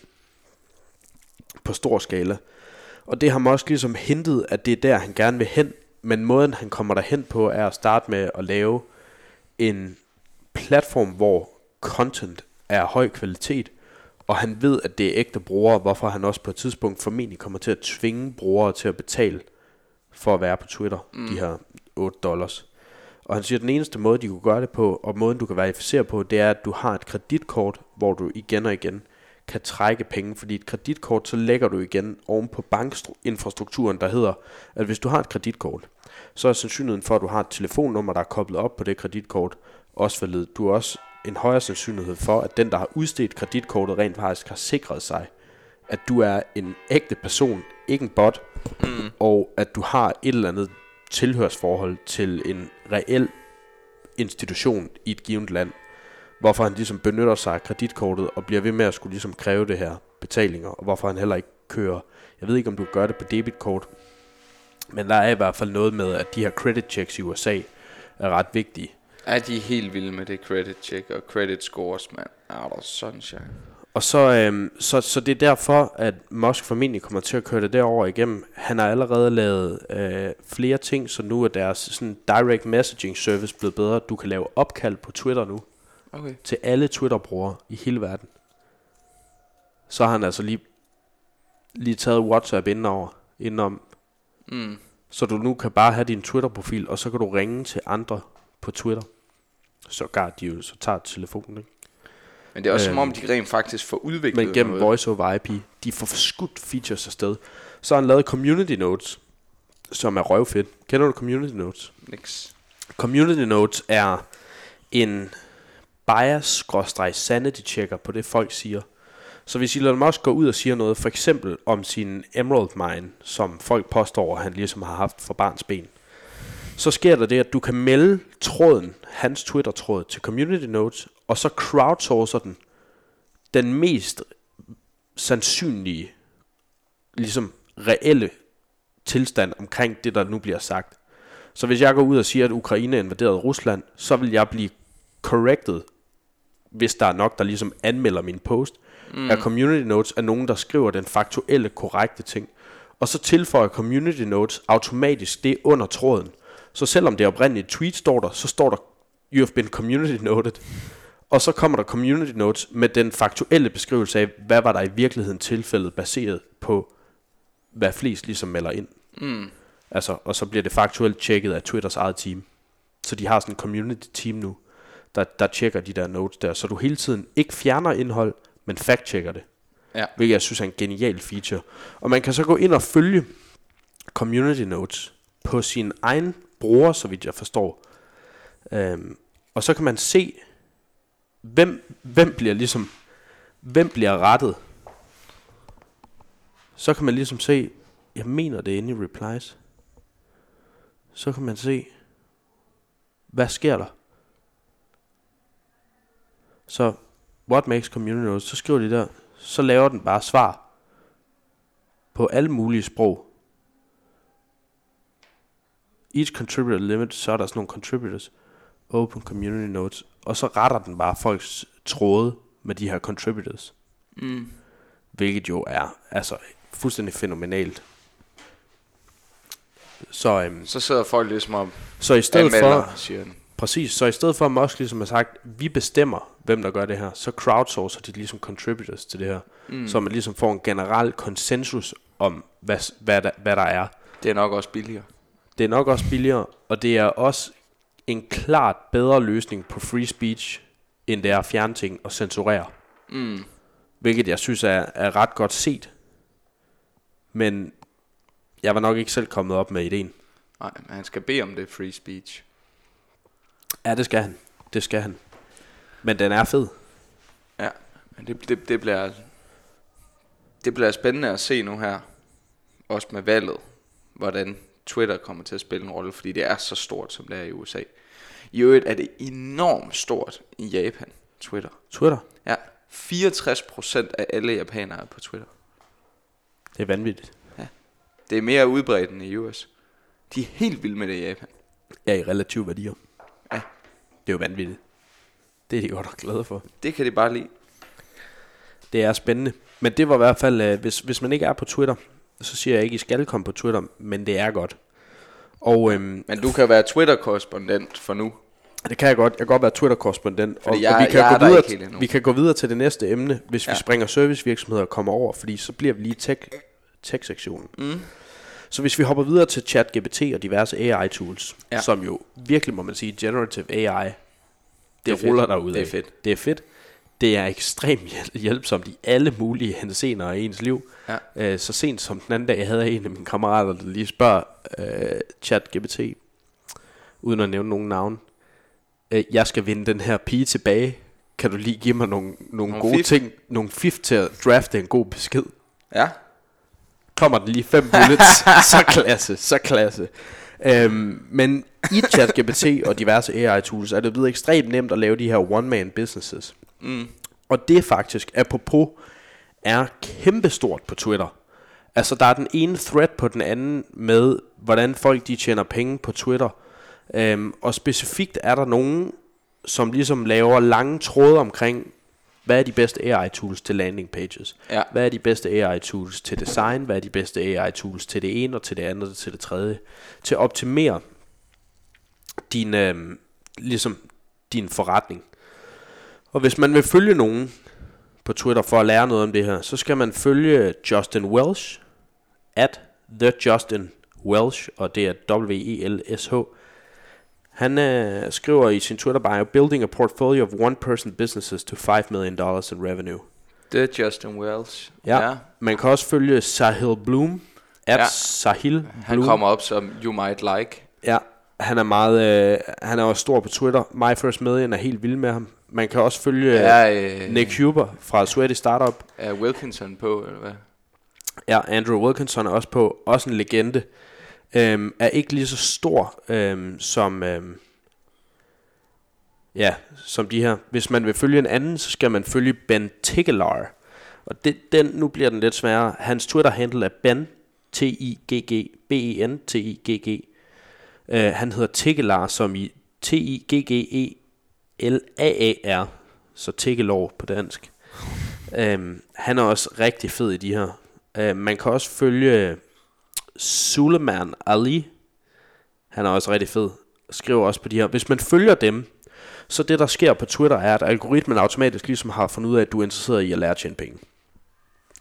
S2: på stor skala. Og det har man også ligesom hentet, at det er der, han gerne vil hen. Men måden, han kommer derhen på, er at starte med at lave en platform, hvor content er af høj kvalitet, og han ved, at det er ægte brugere, hvorfor han også på et tidspunkt formentlig kommer til at tvinge brugere til at betale for at være på Twitter, mm. de her 8 dollars. Og han siger, at den eneste måde, de kunne gøre det på, og måden du kan verificere på, det er, at du har et kreditkort, hvor du igen og igen kan trække penge, fordi et kreditkort, så lægger du igen oven på bankinfrastrukturen, der hedder, at hvis du har et kreditkort, så er sandsynligheden for, at du har et telefonnummer, der er koblet op på det kreditkort, også forledet. Du har også en højere sandsynlighed for, at den, der har udstedt kreditkortet, rent faktisk har sikret sig, at du er en ægte person, ikke en bot, mm. og at du har et eller andet tilhørsforhold til en reel institution i et givet land, hvorfor han ligesom benytter sig af kreditkortet og bliver ved med at skulle ligesom kræve det her betalinger, og hvorfor han heller ikke kører, jeg ved ikke om du gør det på debitkort, men der er i hvert fald noget med, at de her credit checks i USA er ret vigtige.
S1: Er de helt vilde med det credit check og credit scores, man? Er der sunshine?
S2: Og så, øhm, så, så det er derfor, at Musk formentlig kommer til at køre det derover igennem. Han har allerede lavet øh, flere ting, så nu er deres sådan, direct messaging service blevet bedre. Du kan lave opkald på Twitter nu. Okay. Til alle Twitter-brugere i hele verden. Så har han altså lige, lige taget WhatsApp indenover, indenom. Mm. Så du nu kan bare have din Twitter-profil, og så kan du ringe til andre på Twitter. Så gør de jo, så tager telefonen, ikke?
S1: Men det er også øhm, som om, de rent faktisk får udviklet
S2: Men gennem noget. voice over IP, de får skudt features afsted. Så har han lavet Community Notes, som er røvfedt. Kender du Community Notes?
S1: Nix.
S2: Community Notes er en bias-sanity checker på det folk siger. Så hvis Elon Musk går ud og siger noget, for eksempel om sin Emerald Mine, som folk påstår, at han ligesom har haft for barns ben, så sker der det, at du kan melde tråden, hans Twitter-tråd, til Community Notes, og så crowdsourcer den den mest sandsynlige, ligesom reelle tilstand omkring det, der nu bliver sagt. Så hvis jeg går ud og siger, at Ukraine invaderede Rusland, så vil jeg blive corrected, hvis der er nok, der ligesom anmelder min post. Mm. Er community notes er nogen, der skriver den faktuelle, korrekte ting. Og så tilføjer community notes automatisk det under tråden. Så selvom det oprindelige tweet står der, så står der, you have been community noted. Og så kommer der community notes med den faktuelle beskrivelse af, hvad var der i virkeligheden tilfældet, baseret på, hvad flest ligesom melder ind. Mm. Altså, og så bliver det faktuelt tjekket af Twitters eget team. Så de har sådan en community team nu, der, der tjekker de der notes der, så du hele tiden ikke fjerner indhold, men fact-checker det. Ja. Hvilket jeg synes er en genial feature. Og man kan så gå ind og følge community notes på sin egen bruger, så vidt jeg forstår. Øhm, og så kan man se, hvem, hvem bliver ligesom, hvem bliver rettet. Så kan man ligesom se, jeg mener det inde i replies. Så kan man se, hvad sker der? Så, what makes community notes? Så skriver de der, så laver den bare svar på alle mulige sprog. Each contributor limit, så er der sådan nogle contributors. Open community notes. Og så retter den bare folks tråde med de her contributors. Mm. Hvilket jo er altså fuldstændig fænomenalt.
S1: Så, øhm, så sidder folk ligesom og
S2: så i stedet for, siger den. Præcis, så i stedet for at Musk ligesom har sagt, vi bestemmer, hvem der gør det her, så crowdsourcer de ligesom contributors til det her. Mm. Så man ligesom får en generel konsensus om, hvad, hvad, der, hvad der er.
S1: Det er nok også billigere.
S2: Det er nok også billigere, og det er også en klart bedre løsning på free speech, end det er at fjerne ting og censurere. Mm. Hvilket jeg synes er, er ret godt set. Men jeg var nok ikke selv kommet op med ideen.
S1: Nej, men han skal bede om det free speech.
S2: Ja, det skal han. Det skal han. Men den er fed.
S1: Ja, men det, det, det bliver det bliver spændende at se nu her. Også med valget. Hvordan Twitter kommer til at spille en rolle, fordi det er så stort, som det er i USA. I øvrigt er det enormt stort i Japan, Twitter.
S2: Twitter?
S1: Ja, 64% af alle japanere er på Twitter.
S2: Det er vanvittigt. Ja,
S1: det er mere udbredt end i US. De er helt vilde med det i Japan.
S2: Ja, i relativ værdier. Det er jo vanvittigt. Det er de godt nok glade for.
S1: Det kan de bare lide.
S2: det er spændende. Men det var i hvert fald, øh, hvis, hvis man ikke er på Twitter, så siger jeg ikke, I skal komme på Twitter, men det er godt. Og øhm,
S1: Men du kan være Twitter-korrespondent for nu.
S2: det kan jeg godt. Jeg kan godt være Twitter-korrespondent. Og,
S1: Fordi
S2: og
S1: jeg-
S2: vi, kan
S1: jeg
S2: gå
S1: der
S2: videre, vi kan gå videre til det næste emne, hvis. Ja. vi springer servicevirksomheder og kommer over, fordi så bliver vi lige tech, tech-sektionen.
S1: Mm.
S2: Så hvis vi hopper videre til ChatGPT og diverse AI-tools, ja. Som jo virkelig, må man sige, generative AI, det,
S1: Det er
S2: ruller
S1: fedt.
S2: derud
S1: Det er fedt.
S2: Det er fedt. Det er ekstremt hjæl- hjælpsomt i alle mulige henseender af ens liv.
S1: Ja.
S2: Øh, så sent som den anden dag havde jeg en af mine kammerater, der lige spørger øh, ChatGPT, uden at nævne nogen navn. Øh, jeg skal vinde den her pige tilbage. Kan du lige give mig nogle, nogle,
S1: Nogle
S2: gode
S1: fif?
S2: ting, nogle fif til at drafte en god besked?
S1: Ja.
S2: Kommer den lige fem bullets, så klasse, så klasse. Øhm, men i ChatGPT og diverse AI-tools er det blevet ekstremt nemt at lave de her one-man businesses.
S1: Mm.
S2: Og det faktisk, apropos, er kæmpestort på Twitter. Altså, der er den ene thread på den anden med, hvordan folk de tjener penge på Twitter. Øhm, og specifikt er der nogen, som ligesom laver lange tråde omkring, hvad er de bedste AI-tools til landing pages?
S1: Ja.
S2: Hvad er de bedste AI-tools til design? Hvad er de bedste AI-tools til det ene og til det andet og til det tredje? Til at optimere din, øhm, ligesom din forretning. Og hvis man vil følge nogen på Twitter for at lære noget om det her, så skal man følge Justin Welsh, at The Justin Welsh, og det er W-E-L-S-H. Han øh, skriver i sin Twitter bio, Building a portfolio of one-person businesses to 5 million dollars in revenue.
S1: Det er Justin Wells.
S2: Ja. ja. Man kan også følge Sahil Bloom, at ja. Sahil Bloom.
S1: Han kommer op som You Might Like.
S2: Ja, han er meget, øh, han er også stor på Twitter. My First Million er helt vild med ham. Man kan også følge ja,
S1: Er, øh,
S2: Nick Huber fra Sweaty Startup.
S1: er Wilkinson på, eller hvad?
S2: Ja, Andrew Wilkinson er også på. Også en legende. Øhm, er ikke lige så stor øhm, som, øhm, ja, som de her. Hvis man vil følge en anden, så skal man følge Ben Tigelar. Og det, den, nu bliver den lidt sværere. Hans Twitter-handle er Ben, T-I-G-G, B-E-N, T-I-G-G. Øh, han hedder Tigelar, som i T-I-G-G-E-L-A-A-R. Så Tigelov på dansk. Øhm, han er også rigtig fed i de her. Øh, man kan også følge Suleiman Ali. Han er også rigtig fed. Skriver også på de her. Hvis man følger dem, så det der sker på Twitter er, at algoritmen automatisk ligesom har fundet ud af, at du er interesseret i at lære at tjene penge.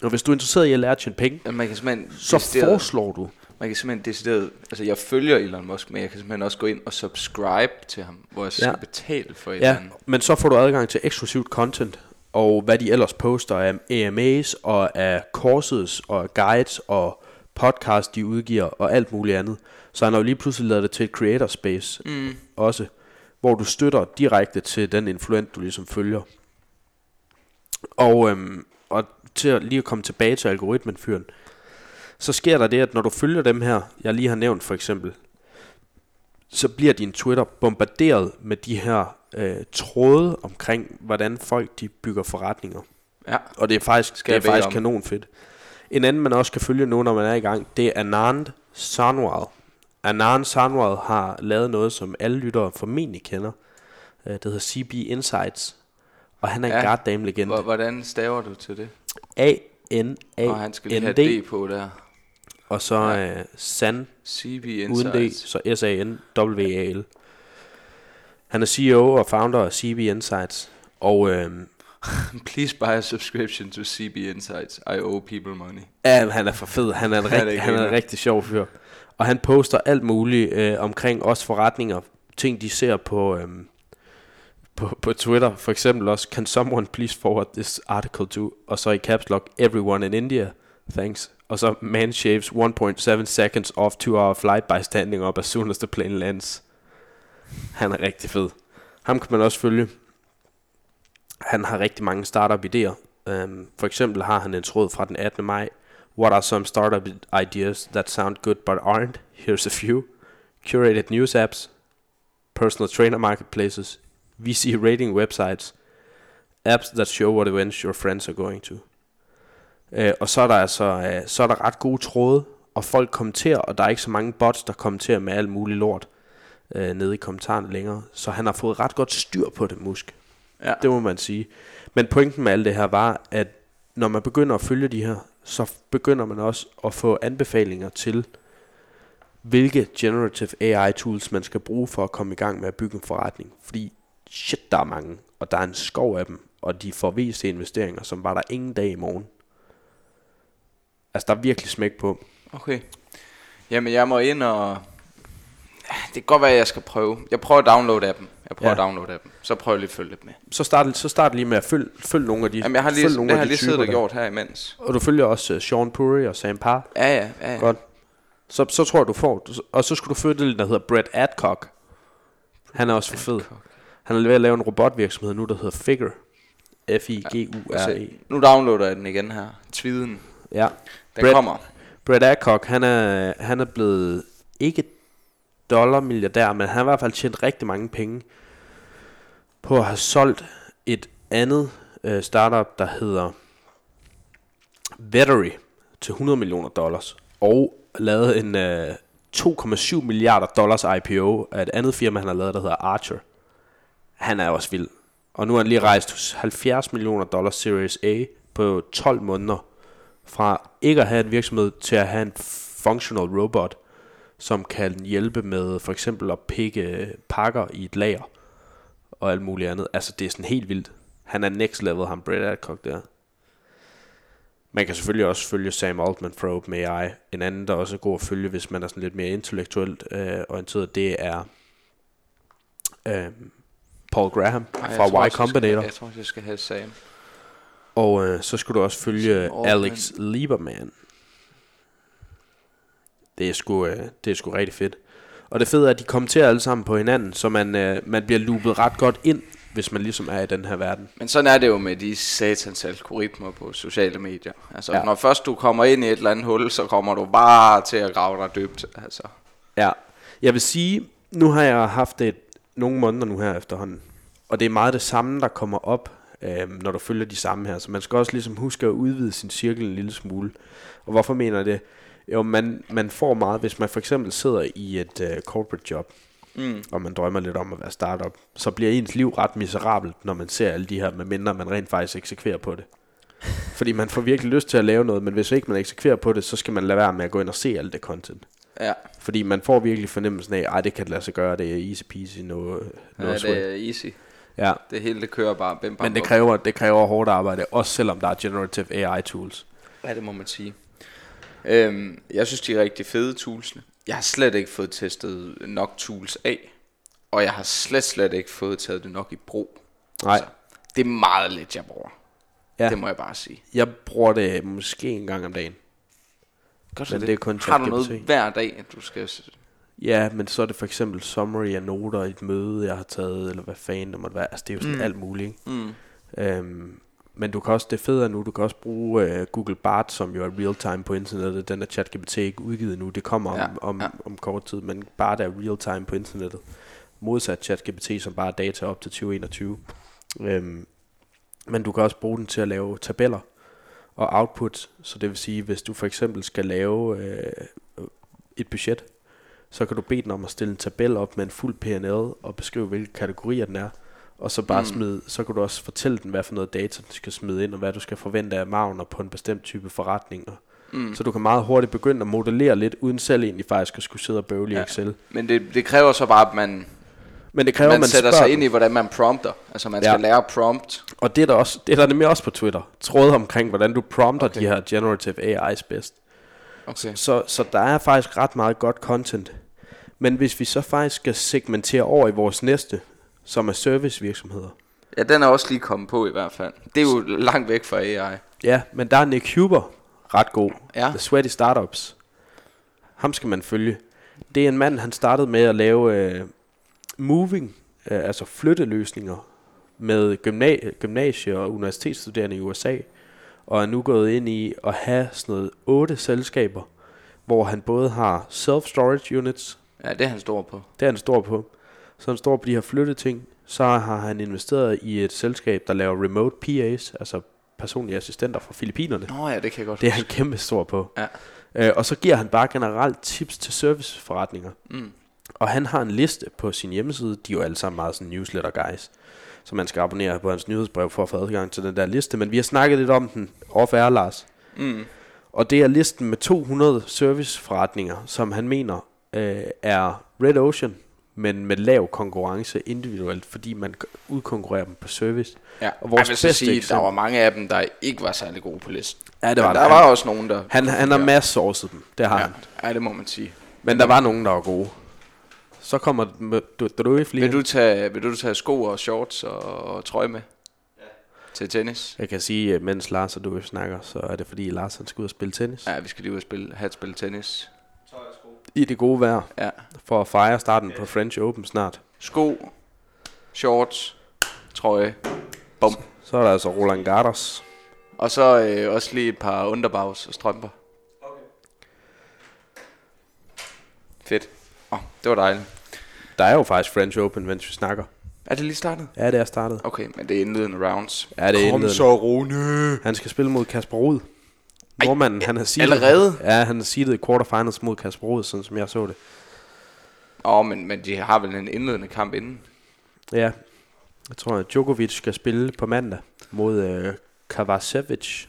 S2: Og hvis du er interesseret i at lære at tjene penge,
S1: Man kan
S2: så
S1: decideret-
S2: foreslår du.
S1: Man kan simpelthen decideret, altså jeg følger Elon Musk, men jeg kan simpelthen også gå ind og subscribe til ham, hvor jeg skal
S2: Ja.
S1: betale for et eller
S2: Ja,
S1: andet.
S2: men så får du adgang til eksklusivt content, og hvad de ellers poster af AMAs, og af courses, og guides, og podcast, de udgiver, og alt muligt andet. Så han har jo lige pludselig lavet det til et creator space
S1: Mm.
S2: også, hvor du støtter direkte til den influent, du ligesom følger. Og, øhm, og til at lige at komme tilbage til algoritmen fyren, så sker der det, at når du følger dem her, jeg lige har nævnt for eksempel, så bliver din Twitter bombarderet med de her øh, tråde omkring, hvordan folk de bygger forretninger.
S1: Ja.
S2: Og det er faktisk,
S1: Skal
S2: det er faktisk kanon fedt. En anden, man også kan følge nu, når man er i gang, det er Anand Sanwal. Anand Sanwal har lavet noget, som alle lyttere formentlig kender. Øh, Det hedder CB Insights. Og han er en
S1: Ja.
S2: goddamn legende.
S1: Hvor- Hvordan staver du til det?
S2: A-N-A-N-D.
S1: Og han skal lige have D på der.
S2: Og så
S1: Ja.
S2: øh, San
S1: CB
S2: uden D,
S1: Insights.
S2: så S-A-N-W-A-L. Han er CEO og founder af CB Insights. Og øh,
S1: Please buy a subscription to CB Insights. I owe people money.
S2: Ja, han er for fed. Han er en,
S1: Han er
S2: rigt,
S1: ikke
S2: han er en rigtig sjov fyr. Og han poster alt muligt øh, omkring også forretninger. Ting, de ser på, øhm, på, på Twitter. For eksempel også, can someone please forward this article to? Og så i caps lock, everyone in India. Thanks. Og så, man shaves 1.7 seconds off 2 hour flight by standing up as soon as the plane lands. Han er rigtig fed. Ham kan man også følge. Han har rigtig mange startup idéer. Um, øhm, for eksempel har han en tråd fra den 18. maj. What are some startup ideas that sound good but aren't? Here's a few. Curated news apps, personal trainer marketplaces, VC rating websites, apps that show what events your friends are going to. Uh, og så er der altså uh, så er der ret gode tråde, og folk kommenterer, og der er ikke så mange bots, der kommenterer med alt muligt lort uh, nede i kommentarerne længere. Så han har fået ret godt styr på det, Musk.
S1: Ja.
S2: Det må man sige. Men pointen med alt det her var, at når man begynder at følge de her, så begynder man også at få anbefalinger til, hvilke generative AI tools man skal bruge for at komme i gang med at bygge en forretning. Fordi shit, der er mange, og der er en skov af dem, og de får vist investeringer, som var der ingen dag i morgen. Altså, der er virkelig smæk på.
S1: Okay. Jamen, jeg må ind og... Det kan godt være, at jeg skal prøve. Jeg prøver at downloade appen. Jeg prøver
S2: Ja.
S1: ja. at downloade appen. Så prøver jeg lige at følge lidt med.
S2: Så start, så start lige med at følge, følge nogle af de
S1: Jamen, jeg har lige,
S2: nogle
S1: det
S2: af
S1: har
S2: de
S1: lige siddet og gjort her imens.
S2: Og du følger også uh, Sean Puri og Sam Parr.
S1: Ja, ja, ja. ja.
S2: Godt. Så, så tror jeg, du får... Og så skulle du følge det, der hedder Brett Adcock. Han er også for fed. Han er ved at lave en robotvirksomhed nu, der hedder Figure. F-I-G-U-R-E.
S1: Altså, nu downloader jeg den igen her. Tviden.
S2: Ja.
S1: Den
S2: Brett-
S1: kommer.
S2: Brett Adcock, han er, han er blevet ikke dollar milliardær, men han har i hvert fald tjent rigtig mange penge på at have solgt et andet øh, startup, der hedder Vettery til 100 millioner dollars, og lavet en øh, 2,7 milliarder dollars IPO af et andet firma, han har lavet, der hedder Archer. Han er også vild. Og nu har han lige rejst 70 millioner dollars Series A på 12 måneder fra ikke at have en virksomhed til at have en functional robot, som kan hjælpe med for eksempel at pikke pakker i et lager og alt muligt andet. Altså det er sådan helt vildt. Han er next level, ham Brett Adcock der. Man kan selvfølgelig også følge Sam Altman fra OpenAI. En anden, der også er god at følge, hvis man er sådan lidt mere intellektuelt øh, orienteret, det er øh, Paul Graham
S1: Ej,
S2: fra
S1: tror
S2: Y
S1: også, jeg skal-
S2: Combinator.
S1: Jeg tror, jeg skal have Sam.
S2: Og øh, så skulle du også følge Alex Lieberman. Det er, sgu, øh, det er sgu rigtig fedt. Og det fede er, at de kommenterer alle sammen på hinanden, så man, øh, man bliver loopet ret godt ind, hvis man ligesom er i den her verden.
S1: Men sådan er det jo med de satans algoritmer på sociale medier. Altså,
S2: Ja.
S1: når først du kommer ind i et eller andet hul, så kommer du bare til at grave dig dybt. Altså.
S2: Ja, jeg vil sige, nu har jeg haft det nogle måneder nu her efterhånden, og det er meget det samme, der kommer op, øh, når du følger de samme her. Så man skal også ligesom huske at udvide sin cirkel en lille smule. Og hvorfor mener jeg det? Jo, man, man får meget, hvis man for eksempel sidder i et øh, corporate job,
S1: Mm.
S2: og man drømmer lidt om at være startup, så bliver ens liv ret miserabelt, når man ser alle de her, medmindre man rent faktisk eksekverer på det. Fordi man får virkelig lyst til at lave noget, men hvis ikke man eksekverer på det, så skal man lade være med at gå ind og se alt det content.
S1: Ja,
S2: Fordi man får virkelig fornemmelsen af, at det kan lade sig gøre, det er easy peasy, no, no
S1: ja
S2: sweat.
S1: det er easy.
S2: Ja,
S1: Det hele, det kører bare. Bim, bam,
S2: men det kræver, det kræver hårdt arbejde, også selvom der er generative AI tools.
S1: Ja, det må man sige. Øhm, jeg synes, de er rigtig fede toolsene. Jeg har slet ikke fået testet nok tools af. Og jeg har slet, slet ikke fået taget det nok i brug.
S2: Nej,
S1: Altså, det er meget lidt, jeg bruger.
S2: Ja.
S1: Det må jeg bare sige.
S2: jeg bruger det måske en gang om dagen.
S1: Godt
S2: Men det er kun
S1: Har du noget
S2: ChatGPT.
S1: hver dag, du skal...
S2: Ja, men så er det for eksempel summary af noter i et møde, jeg har taget, eller hvad fanden det måtte være. Altså, det er jo sådan. Mm. alt muligt. Ikke?
S1: Mm.
S2: Øhm, men du kan også, det fede er nu, du kan også bruge uh, Google Bart, som jo er real time på internettet. Den er ChatGPT ikke udgivet nu. Det kommer om, ja, om, ja. om kort tid, men Bart er real time på internettet. Modsat ChatGPT, som bare er data op til 2021. Øhm, men du kan også bruge den til at lave tabeller og output. Så det vil sige, hvis du for eksempel skal lave øh, et budget, så kan du bede den om at stille en tabel op med en fuld PNL og beskrive, hvilke kategorier den er. Og så bare mm. Smide, så kan du også fortælle den, hvad for noget data den skal smide ind, og hvad du skal forvente af marginer på en bestemt type forretninger.
S1: Mm.
S2: Så du kan meget hurtigt begynde at modellere lidt, uden selv egentlig faktisk at skulle sidde og bøvle i
S1: Ja.
S2: Excel.
S1: Men det, det kræver så bare, at man,
S2: Men det kræver,
S1: man,
S2: man
S1: sætter sig ind i, hvordan man prompter. Altså man
S2: Ja.
S1: skal lære prompt.
S2: Og det er der også, det er der nemlig også på Twitter. Tråd omkring, hvordan du prompter. Okay. de her generative AI's bedst.
S1: Okay.
S2: Så, så der er faktisk ret meget godt content. Men hvis vi så faktisk skal segmentere over i vores næste, som er servicevirksomheder.
S1: Ja, den er også lige kommet på i hvert fald. Det er jo langt væk fra AI.
S2: Ja, men der er Nick Huber ret god.
S1: Ja.
S2: The Sweaty Startups. Ham skal man følge. Det er en mand, han startede med at lave øh, moving, øh, altså flytteløsninger med gymna- gymnasie- og universitetsstuderende i USA. Og er nu gået ind i at have sådan noget otte selskaber, hvor han både har self-storage units,
S1: Ja, det er han stor på.
S2: det er han stor på. Så han står på de her flytteting. Så har han investeret i et selskab, der laver remote PAs, altså personlige assistenter fra Filippinerne.
S1: Nå ja, det kan jeg godt
S2: Det er han kæmpe stor på.
S1: Ja.
S2: Øh, og så giver han bare generelt tips til serviceforretninger.
S1: Mm.
S2: Og han har en liste på sin hjemmeside. De er jo alle sammen meget sådan newsletter guys. så man skal abonnere på hans nyhedsbrev for at få adgang til den der liste. Men vi har snakket lidt om den off air, Lars.
S1: Mm.
S2: Og det er listen med 200 serviceforretninger, som han mener øh, er Red Ocean, men med lav konkurrence individuelt, fordi man udkonkurrerer dem på service.
S1: Ja,
S2: Og vores
S1: vores jeg vil sige, der
S2: eksempel-
S1: var mange af dem, der ikke var særlig gode på listen.
S2: Ja, det
S1: Men
S2: var
S1: der
S2: der.
S1: var også nogen, der...
S2: Han, han har
S1: ja.
S2: massesourcet dem, det har
S1: Ja,
S2: han.
S1: ja, det må man sige.
S2: Men der var nogen, der var gode. Så kommer du, du, du flere.
S1: Vil du tage, vil du tage sko og shorts og, og trøje med? Ja. Til tennis?
S2: Jeg kan sige, at mens Lars og du snakker, så er det fordi Lars han skal ud og spille tennis.
S1: Ja, vi skal lige ud og spille, have et spille tennis.
S2: I det gode vejr,
S1: Ja.
S2: for at fejre starten på French Open snart.
S1: Sko, shorts, trøje, bum.
S2: Så er der altså Roland Garros.
S1: Og så øh, også lige et par underbags og strømper. Fedt. Åh, oh, det var dejligt.
S2: Der er jo faktisk French Open, mens vi snakker.
S1: Er det lige startet?
S2: Ja, det er startet.
S1: Okay, men det er indledende rounds.
S2: Ja, det er
S1: Kom
S2: indledende.
S1: så, Rune.
S2: Han skal spille mod Kasper Rud. Nordmanden, han har seedet,
S1: allerede?
S2: Ja, han har seedet i quarterfinals mod Kasper Rud, sådan som jeg så det.
S1: Åh, oh, men, men de har vel en indledende kamp inden.
S2: Ja, jeg tror, at Djokovic skal spille på mandag mod øh, Kavacevic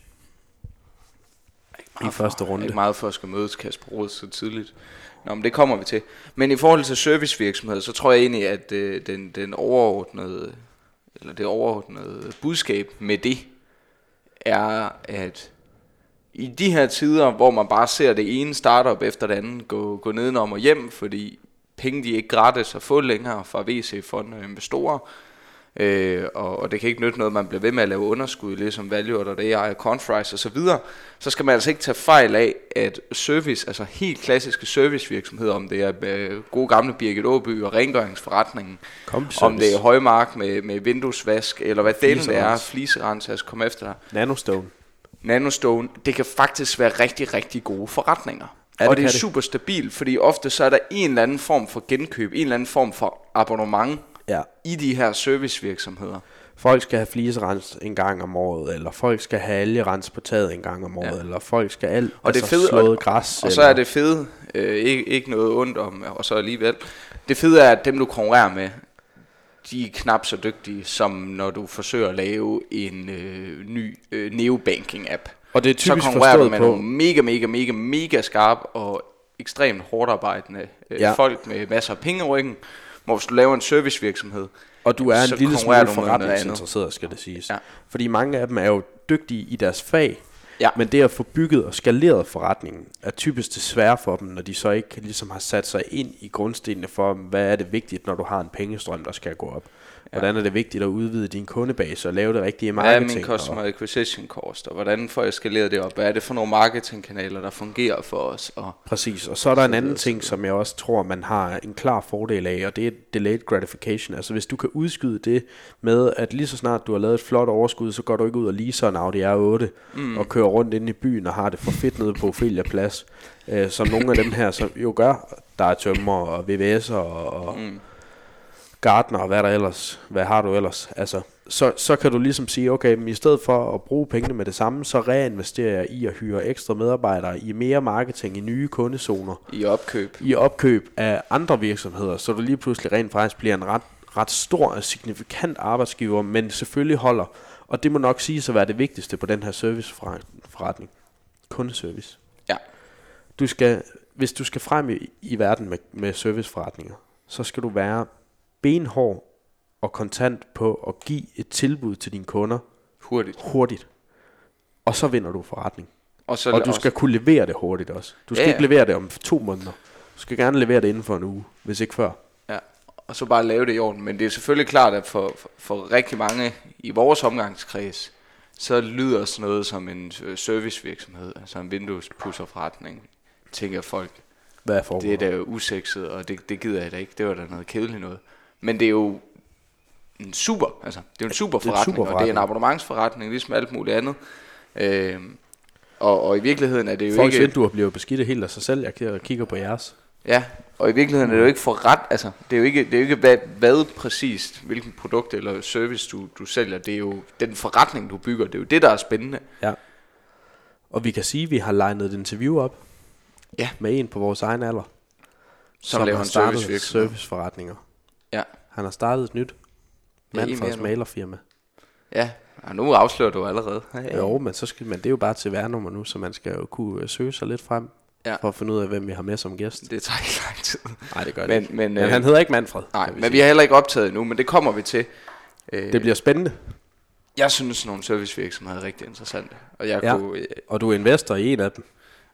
S2: i første runde.
S1: Ikke meget for at skal mødes Kasper Rod så tidligt. Nå, men det kommer vi til. Men i forhold til servicevirksomhed, så tror jeg egentlig, at øh, den, den overordnede, eller det overordnede budskab med det, er, at i de her tider, hvor man bare ser det ene startup efter det andet gå, gå nedenom og hjem, fordi penge de er ikke gratis at få længere fra VC-fonde og investorer, Øh, og, og det kan ikke nytte noget, man bliver ved med at lave underskud, ligesom Value og AI og Confrise og så videre, så skal man altså ikke tage fejl af, at service, altså helt klassiske servicevirksomheder, om det er øh, gode gamle Birgit Åby og rengøringsforretningen,
S2: Kom,
S1: om det er højmark med, med vinduesvask, eller hvad den det er,
S2: Fliserens.
S1: skal komme efter dig.
S2: Nanostone.
S1: Nanostone, det kan faktisk være rigtig, rigtig gode forretninger.
S2: Ja, det
S1: og det er
S2: det.
S1: super stabilt, fordi ofte så er der en eller anden form for genkøb, en eller anden form for abonnement
S2: Ja.
S1: i de her servicevirksomheder.
S2: Folk skal have fliserens en gang om året, eller folk skal have algerens på taget en gang om året, ja. Eller folk skal alt
S1: Og det
S2: altså
S1: er fedt,
S2: slået
S1: og,
S2: græs.
S1: og så
S2: eller,
S1: er det fede, øh, ikke, ikke noget ondt om, og så alligevel. Det fede er, at dem du konkurrerer med, de er knap så dygtige, som når du forsøger at lave en øh, ny øh, neobanking-app.
S2: Og det er
S1: Så
S2: typisk
S1: konkurrerer du
S2: forstået
S1: med
S2: på,
S1: nogle mega, mega, mega, mega skarpe og ekstremt hårdt arbejdende øh,
S2: Ja.
S1: folk med masser af penge i ryggen. Hvor hvis du laver en servicevirksomhed,
S2: og du er en
S1: så
S2: lille smule forretningsinteresseret, skal det siges.
S1: Ja.
S2: Fordi mange af dem er jo dygtige i deres fag,
S1: Ja.
S2: men det at få bygget og skaleret forretningen er typisk det svære for dem, når de så ikke ligesom har sat sig ind i grundstenene for, hvad er det vigtigt, når du har en pengestrøm, der skal gå op. Hvordan er det vigtigt at udvide din kundebase og lave det rigtige
S1: hvad er
S2: marketing.
S1: min customer acquisition cost, og hvordan får jeg skaleret det op? Hvad er det for nogle marketingkanaler, der fungerer for os? Og
S2: Præcis, og så er der en anden ting, som jeg også tror, man har en klar fordel af, og det er delayed gratification. Altså hvis du kan udskyde det med, at lige så snart du har lavet et flot overskud, så går du ikke ud og leaser en Audi R8 mm. og kører rundt inde i byen og har det for fedt nede på Ophelia Plads, øh, som nogle af dem her som jo gør. Der er tømmer og VVS'er og, og
S1: Mm.
S2: Gartner og hvad er der ellers, hvad har du ellers? Altså, så, så kan du ligesom sige, okay, men i stedet for at bruge pengene med det samme, så reinvesterer jeg i at hyre ekstra medarbejdere, i mere marketing, i nye kundezoner,
S1: i opkøb.
S2: i opkøb af andre virksomheder, så du lige pludselig rent faktisk bliver en ret, ret stor og signifikant arbejdsgiver, men selvfølgelig holder. Og det må nok sige at være det vigtigste på den her serviceforretning. Kundeservice.
S1: Ja.
S2: Du skal, hvis du skal frem i, i verden med, med serviceforretninger, så skal du være benhård og kontant på at give et tilbud til dine kunder
S1: Hurtigt.
S2: hurtigt. Og så vinder du forretning.
S1: Og, så
S2: Og du
S1: også-
S2: skal kunne levere det hurtigt også. Du skal
S1: Ja,
S2: ikke
S1: ja.
S2: levere det om to måneder. Du skal gerne levere det inden for en uge, hvis ikke før.
S1: Ja, og så bare lave det i orden. Men det er selvfølgelig klart, at for, for, for rigtig mange i vores omgangskreds, så lyder sådan noget som en øh, servicevirksomhed, altså en vinduespudserforretning, tænker folk.
S2: Hvad er formålet?
S1: Det er da usekset, og det, det gider jeg da ikke. Det var da noget kedeligt noget. Men det er jo en super, altså, det er jo en super
S2: Det er en
S1: forretning,
S2: super
S1: og det er en
S2: forretning.
S1: abonnementsforretning, ligesom alt muligt andet. Øhm, og, og i virkeligheden er det jo
S2: Folks
S1: ikke...
S2: vinduer bliver beskidte helt af sig selv. Jeg kigger- på jeres.
S1: Ja, og i virkeligheden er det jo ikke for ret, altså, det er jo ikke, det er jo ikke hvad, hvad præcist, hvilken produkt eller service du, du sælger, det er jo den forretning, du bygger, det er jo det, der er spændende.
S2: Ja. Og vi kan sige, at vi har legnet et interview op
S1: Ja.
S2: med en på vores egen alder,
S1: Som, laver
S2: har
S1: en
S2: serviceforretninger.
S1: Ja.
S2: Han har startet et nyt
S1: nu.
S2: malerfirma.
S1: Ja, og nu afslører du allerede. Ja,
S2: Jo, men, så skal, men det er jo bare til værnummer nu, så man skal jo kunne øh, søge sig lidt frem,
S1: Ja.
S2: for at finde ud af, hvem vi har med som gæst.
S1: Det tager ikke lang tid.
S2: Nej, det gør det
S1: Men,
S2: ikke.
S1: men,
S2: Men
S1: øh,
S2: han hedder ikke Manfred.
S1: nej, men
S2: sige.
S1: vi har heller ikke optaget endnu, men det kommer vi til. Øh,
S2: Det bliver spændende.
S1: Jeg synes, nogle servicevirksomheder er rigtig interessante. Og jeg,
S2: Ja.
S1: kunne, øh,
S2: Og du er investor i en af dem.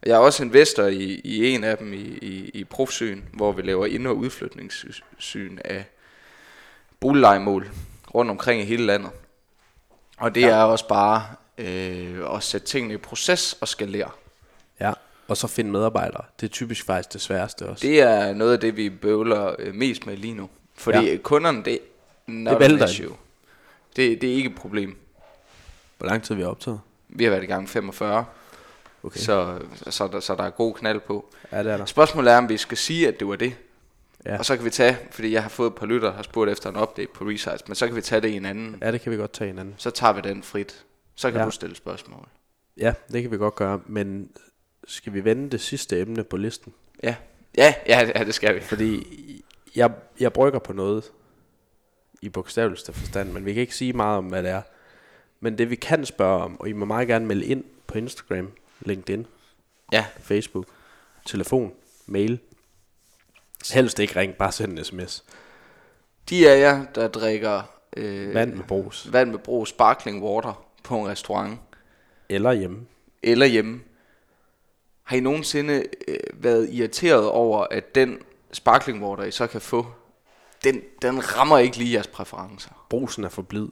S1: Jeg er også investor i, i en af dem i, i, i Profsyn, hvor vi laver ind- og udflytningssyn af boliglejemål rundt omkring i hele landet. Og det
S2: Ja.
S1: er også bare øh, at sætte tingene i proces og skalere.
S2: Ja. Og så finde medarbejdere. Det er typisk faktisk det sværeste også.
S1: Det er noget af det, vi bøvler øh, mest med lige nu. Fordi
S2: Ja.
S1: kunderne, det, not
S2: Det vælter
S1: issue. Det, det er ikke et problem.
S2: Hvor lang tid vi har optaget?
S1: Vi har været i gang 45,
S2: Okay.
S1: så, så, der, så der er god knald på.
S2: Ja, det er der.
S1: Spørgsmålet er, om vi skal sige, at det var det.
S2: Ja.
S1: Og så kan vi tage, fordi jeg har fået et par lytter, har spurgt efter en update på Resize, men så kan vi tage det i en anden.
S2: Ja, det kan vi godt tage hinanden.
S1: Så tager vi den frit. Så kan
S2: ja.
S1: du stille spørgsmål.
S2: Ja, det kan vi godt gøre. Men skal vi vende det sidste emne på listen?
S1: Ja, ja, ja, ja det skal vi.
S2: Fordi jeg, jeg brygger på noget i bogstaveligste forstand, men vi kan ikke sige meget om, hvad det er. Men det vi kan spørge om, og I må meget gerne melde ind på Instagram, LinkedIn,
S1: Ja,
S2: Facebook, telefon, mail. Helst ikke ring, bare send en sms.
S1: de af jer, der drikker øh,
S2: Vand med brus.
S1: vand med brug sparkling water på en restaurant
S2: Eller hjemme.
S1: eller hjemme, har I nogensinde øh, været irriteret over, at den sparkling water, I så kan få, den, den rammer ikke lige jeres præferencer?
S2: Brusen er for blid.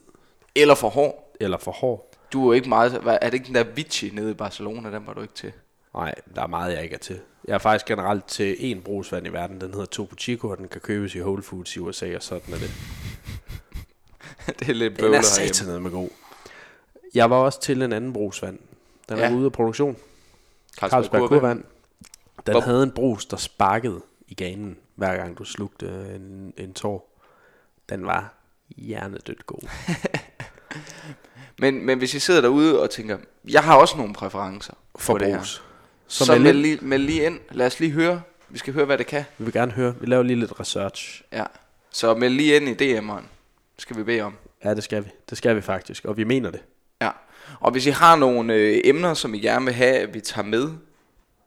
S1: Eller for hård?
S2: Eller for hård.
S1: Du er jo ikke meget... Er det ikke den der Vichy nede i Barcelona? Den var du ikke til.
S2: Nej, der er meget, jeg ikke er til. Jeg er faktisk generelt til én brugsvand i verden. Den hedder Topo Chico, og den kan købes i Whole Foods i USA, og sådan er det.
S1: det er lidt
S2: Den
S1: bøvlet
S2: er satanet med god. Jeg var også til en anden brugsvand. Den er
S1: Ja.
S2: ude af produktion.
S1: Carlsberg Kurvand.
S2: Den
S1: Bob.
S2: havde en brus, der sparkede i ganen, hver gang du slugte en, en tår. Den var hjernedødt god.
S1: Men, men hvis I sidder derude og tænker, jeg har også nogle præferencer
S2: For
S1: på det her. Så,
S2: Så, meld
S1: lige, meld lige ind. Lad os lige høre. Vi skal høre, hvad det kan.
S2: Vi vil gerne høre. Vi laver lige lidt research.
S1: Ja. Så meld lige ind i DM'eren. Skal vi bede om.
S2: Ja, det skal vi. Det skal vi faktisk, og vi mener det.
S1: Ja. Og hvis I har nogle øh, emner, som I gerne vil have, at vi tager med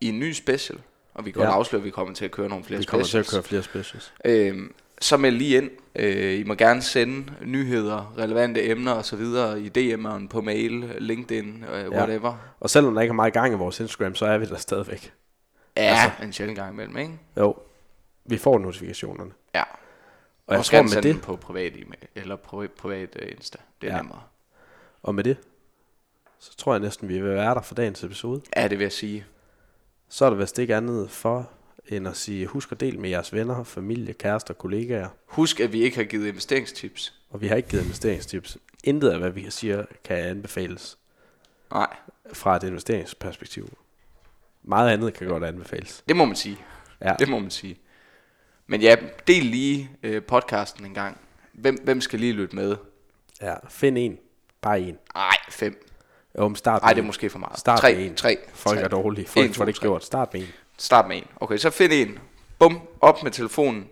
S1: i en ny special, og vi kan
S2: Ja.
S1: godt afsløre, at vi kommer til at køre nogle flere
S2: Vi kommer til at
S1: specials,
S2: køre flere specials.
S1: Øhm, så meld lige ind. Øh, I må gerne sende nyheder, relevante emner osv. i DM'eren på mail, LinkedIn, øh,
S2: Ja.
S1: whatever.
S2: Og selvom der ikke er meget gang i vores Instagram, så er vi der stadigvæk.
S1: Ja,
S2: Altså.
S1: en sjældent gang imellem, ikke?
S2: Jo, vi får notifikationerne.
S1: Ja.
S2: Og jeg
S1: Og
S2: tror
S1: skal
S2: med det,
S1: på privat e-mail, eller privat, privat uh, Insta. Det er
S2: Ja.
S1: ja. nemmere.
S2: og med det, så tror jeg næsten, vi vil være der for dagens episode.
S1: Ja, det vil jeg sige.
S2: Så er der vist ikke andet for, end at sige, husk at dele med jeres venner, familie, kærester, kollegaer.
S1: Husk, at vi ikke har givet investeringstips.
S2: Og vi har ikke givet investeringstips. Intet af, hvad vi siger, kan anbefales
S1: Nej,
S2: fra et investeringsperspektiv. Meget andet kan godt anbefales.
S1: det må man sige.
S2: Ja,
S1: Det må man sige. Men ja, del lige øh, podcasten en gang. Hvem, hvem skal lige lytte med?
S2: ja. find en. Bare en.
S1: Nej, fem.
S2: Jo, men start
S1: Nej, det er måske for meget.
S2: Start
S1: tre,
S2: med en.
S1: tre.
S2: Folk
S1: tre.
S2: er dårlige. Folk
S1: En,
S2: får det ikke gjort. Start med en.
S1: Start med en. Okay, så find en. Bum, op med telefonen.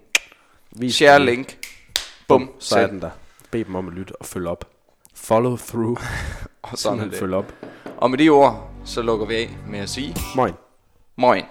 S2: Vis
S1: Share
S2: den.
S1: link. Bum,
S2: så er den der. Bed dem om at lytte og følge op. Follow through.
S1: Og sådan er det.
S2: følge op.
S1: Og med de ord, så lukker vi af med at sige,
S2: Moin.
S1: moin.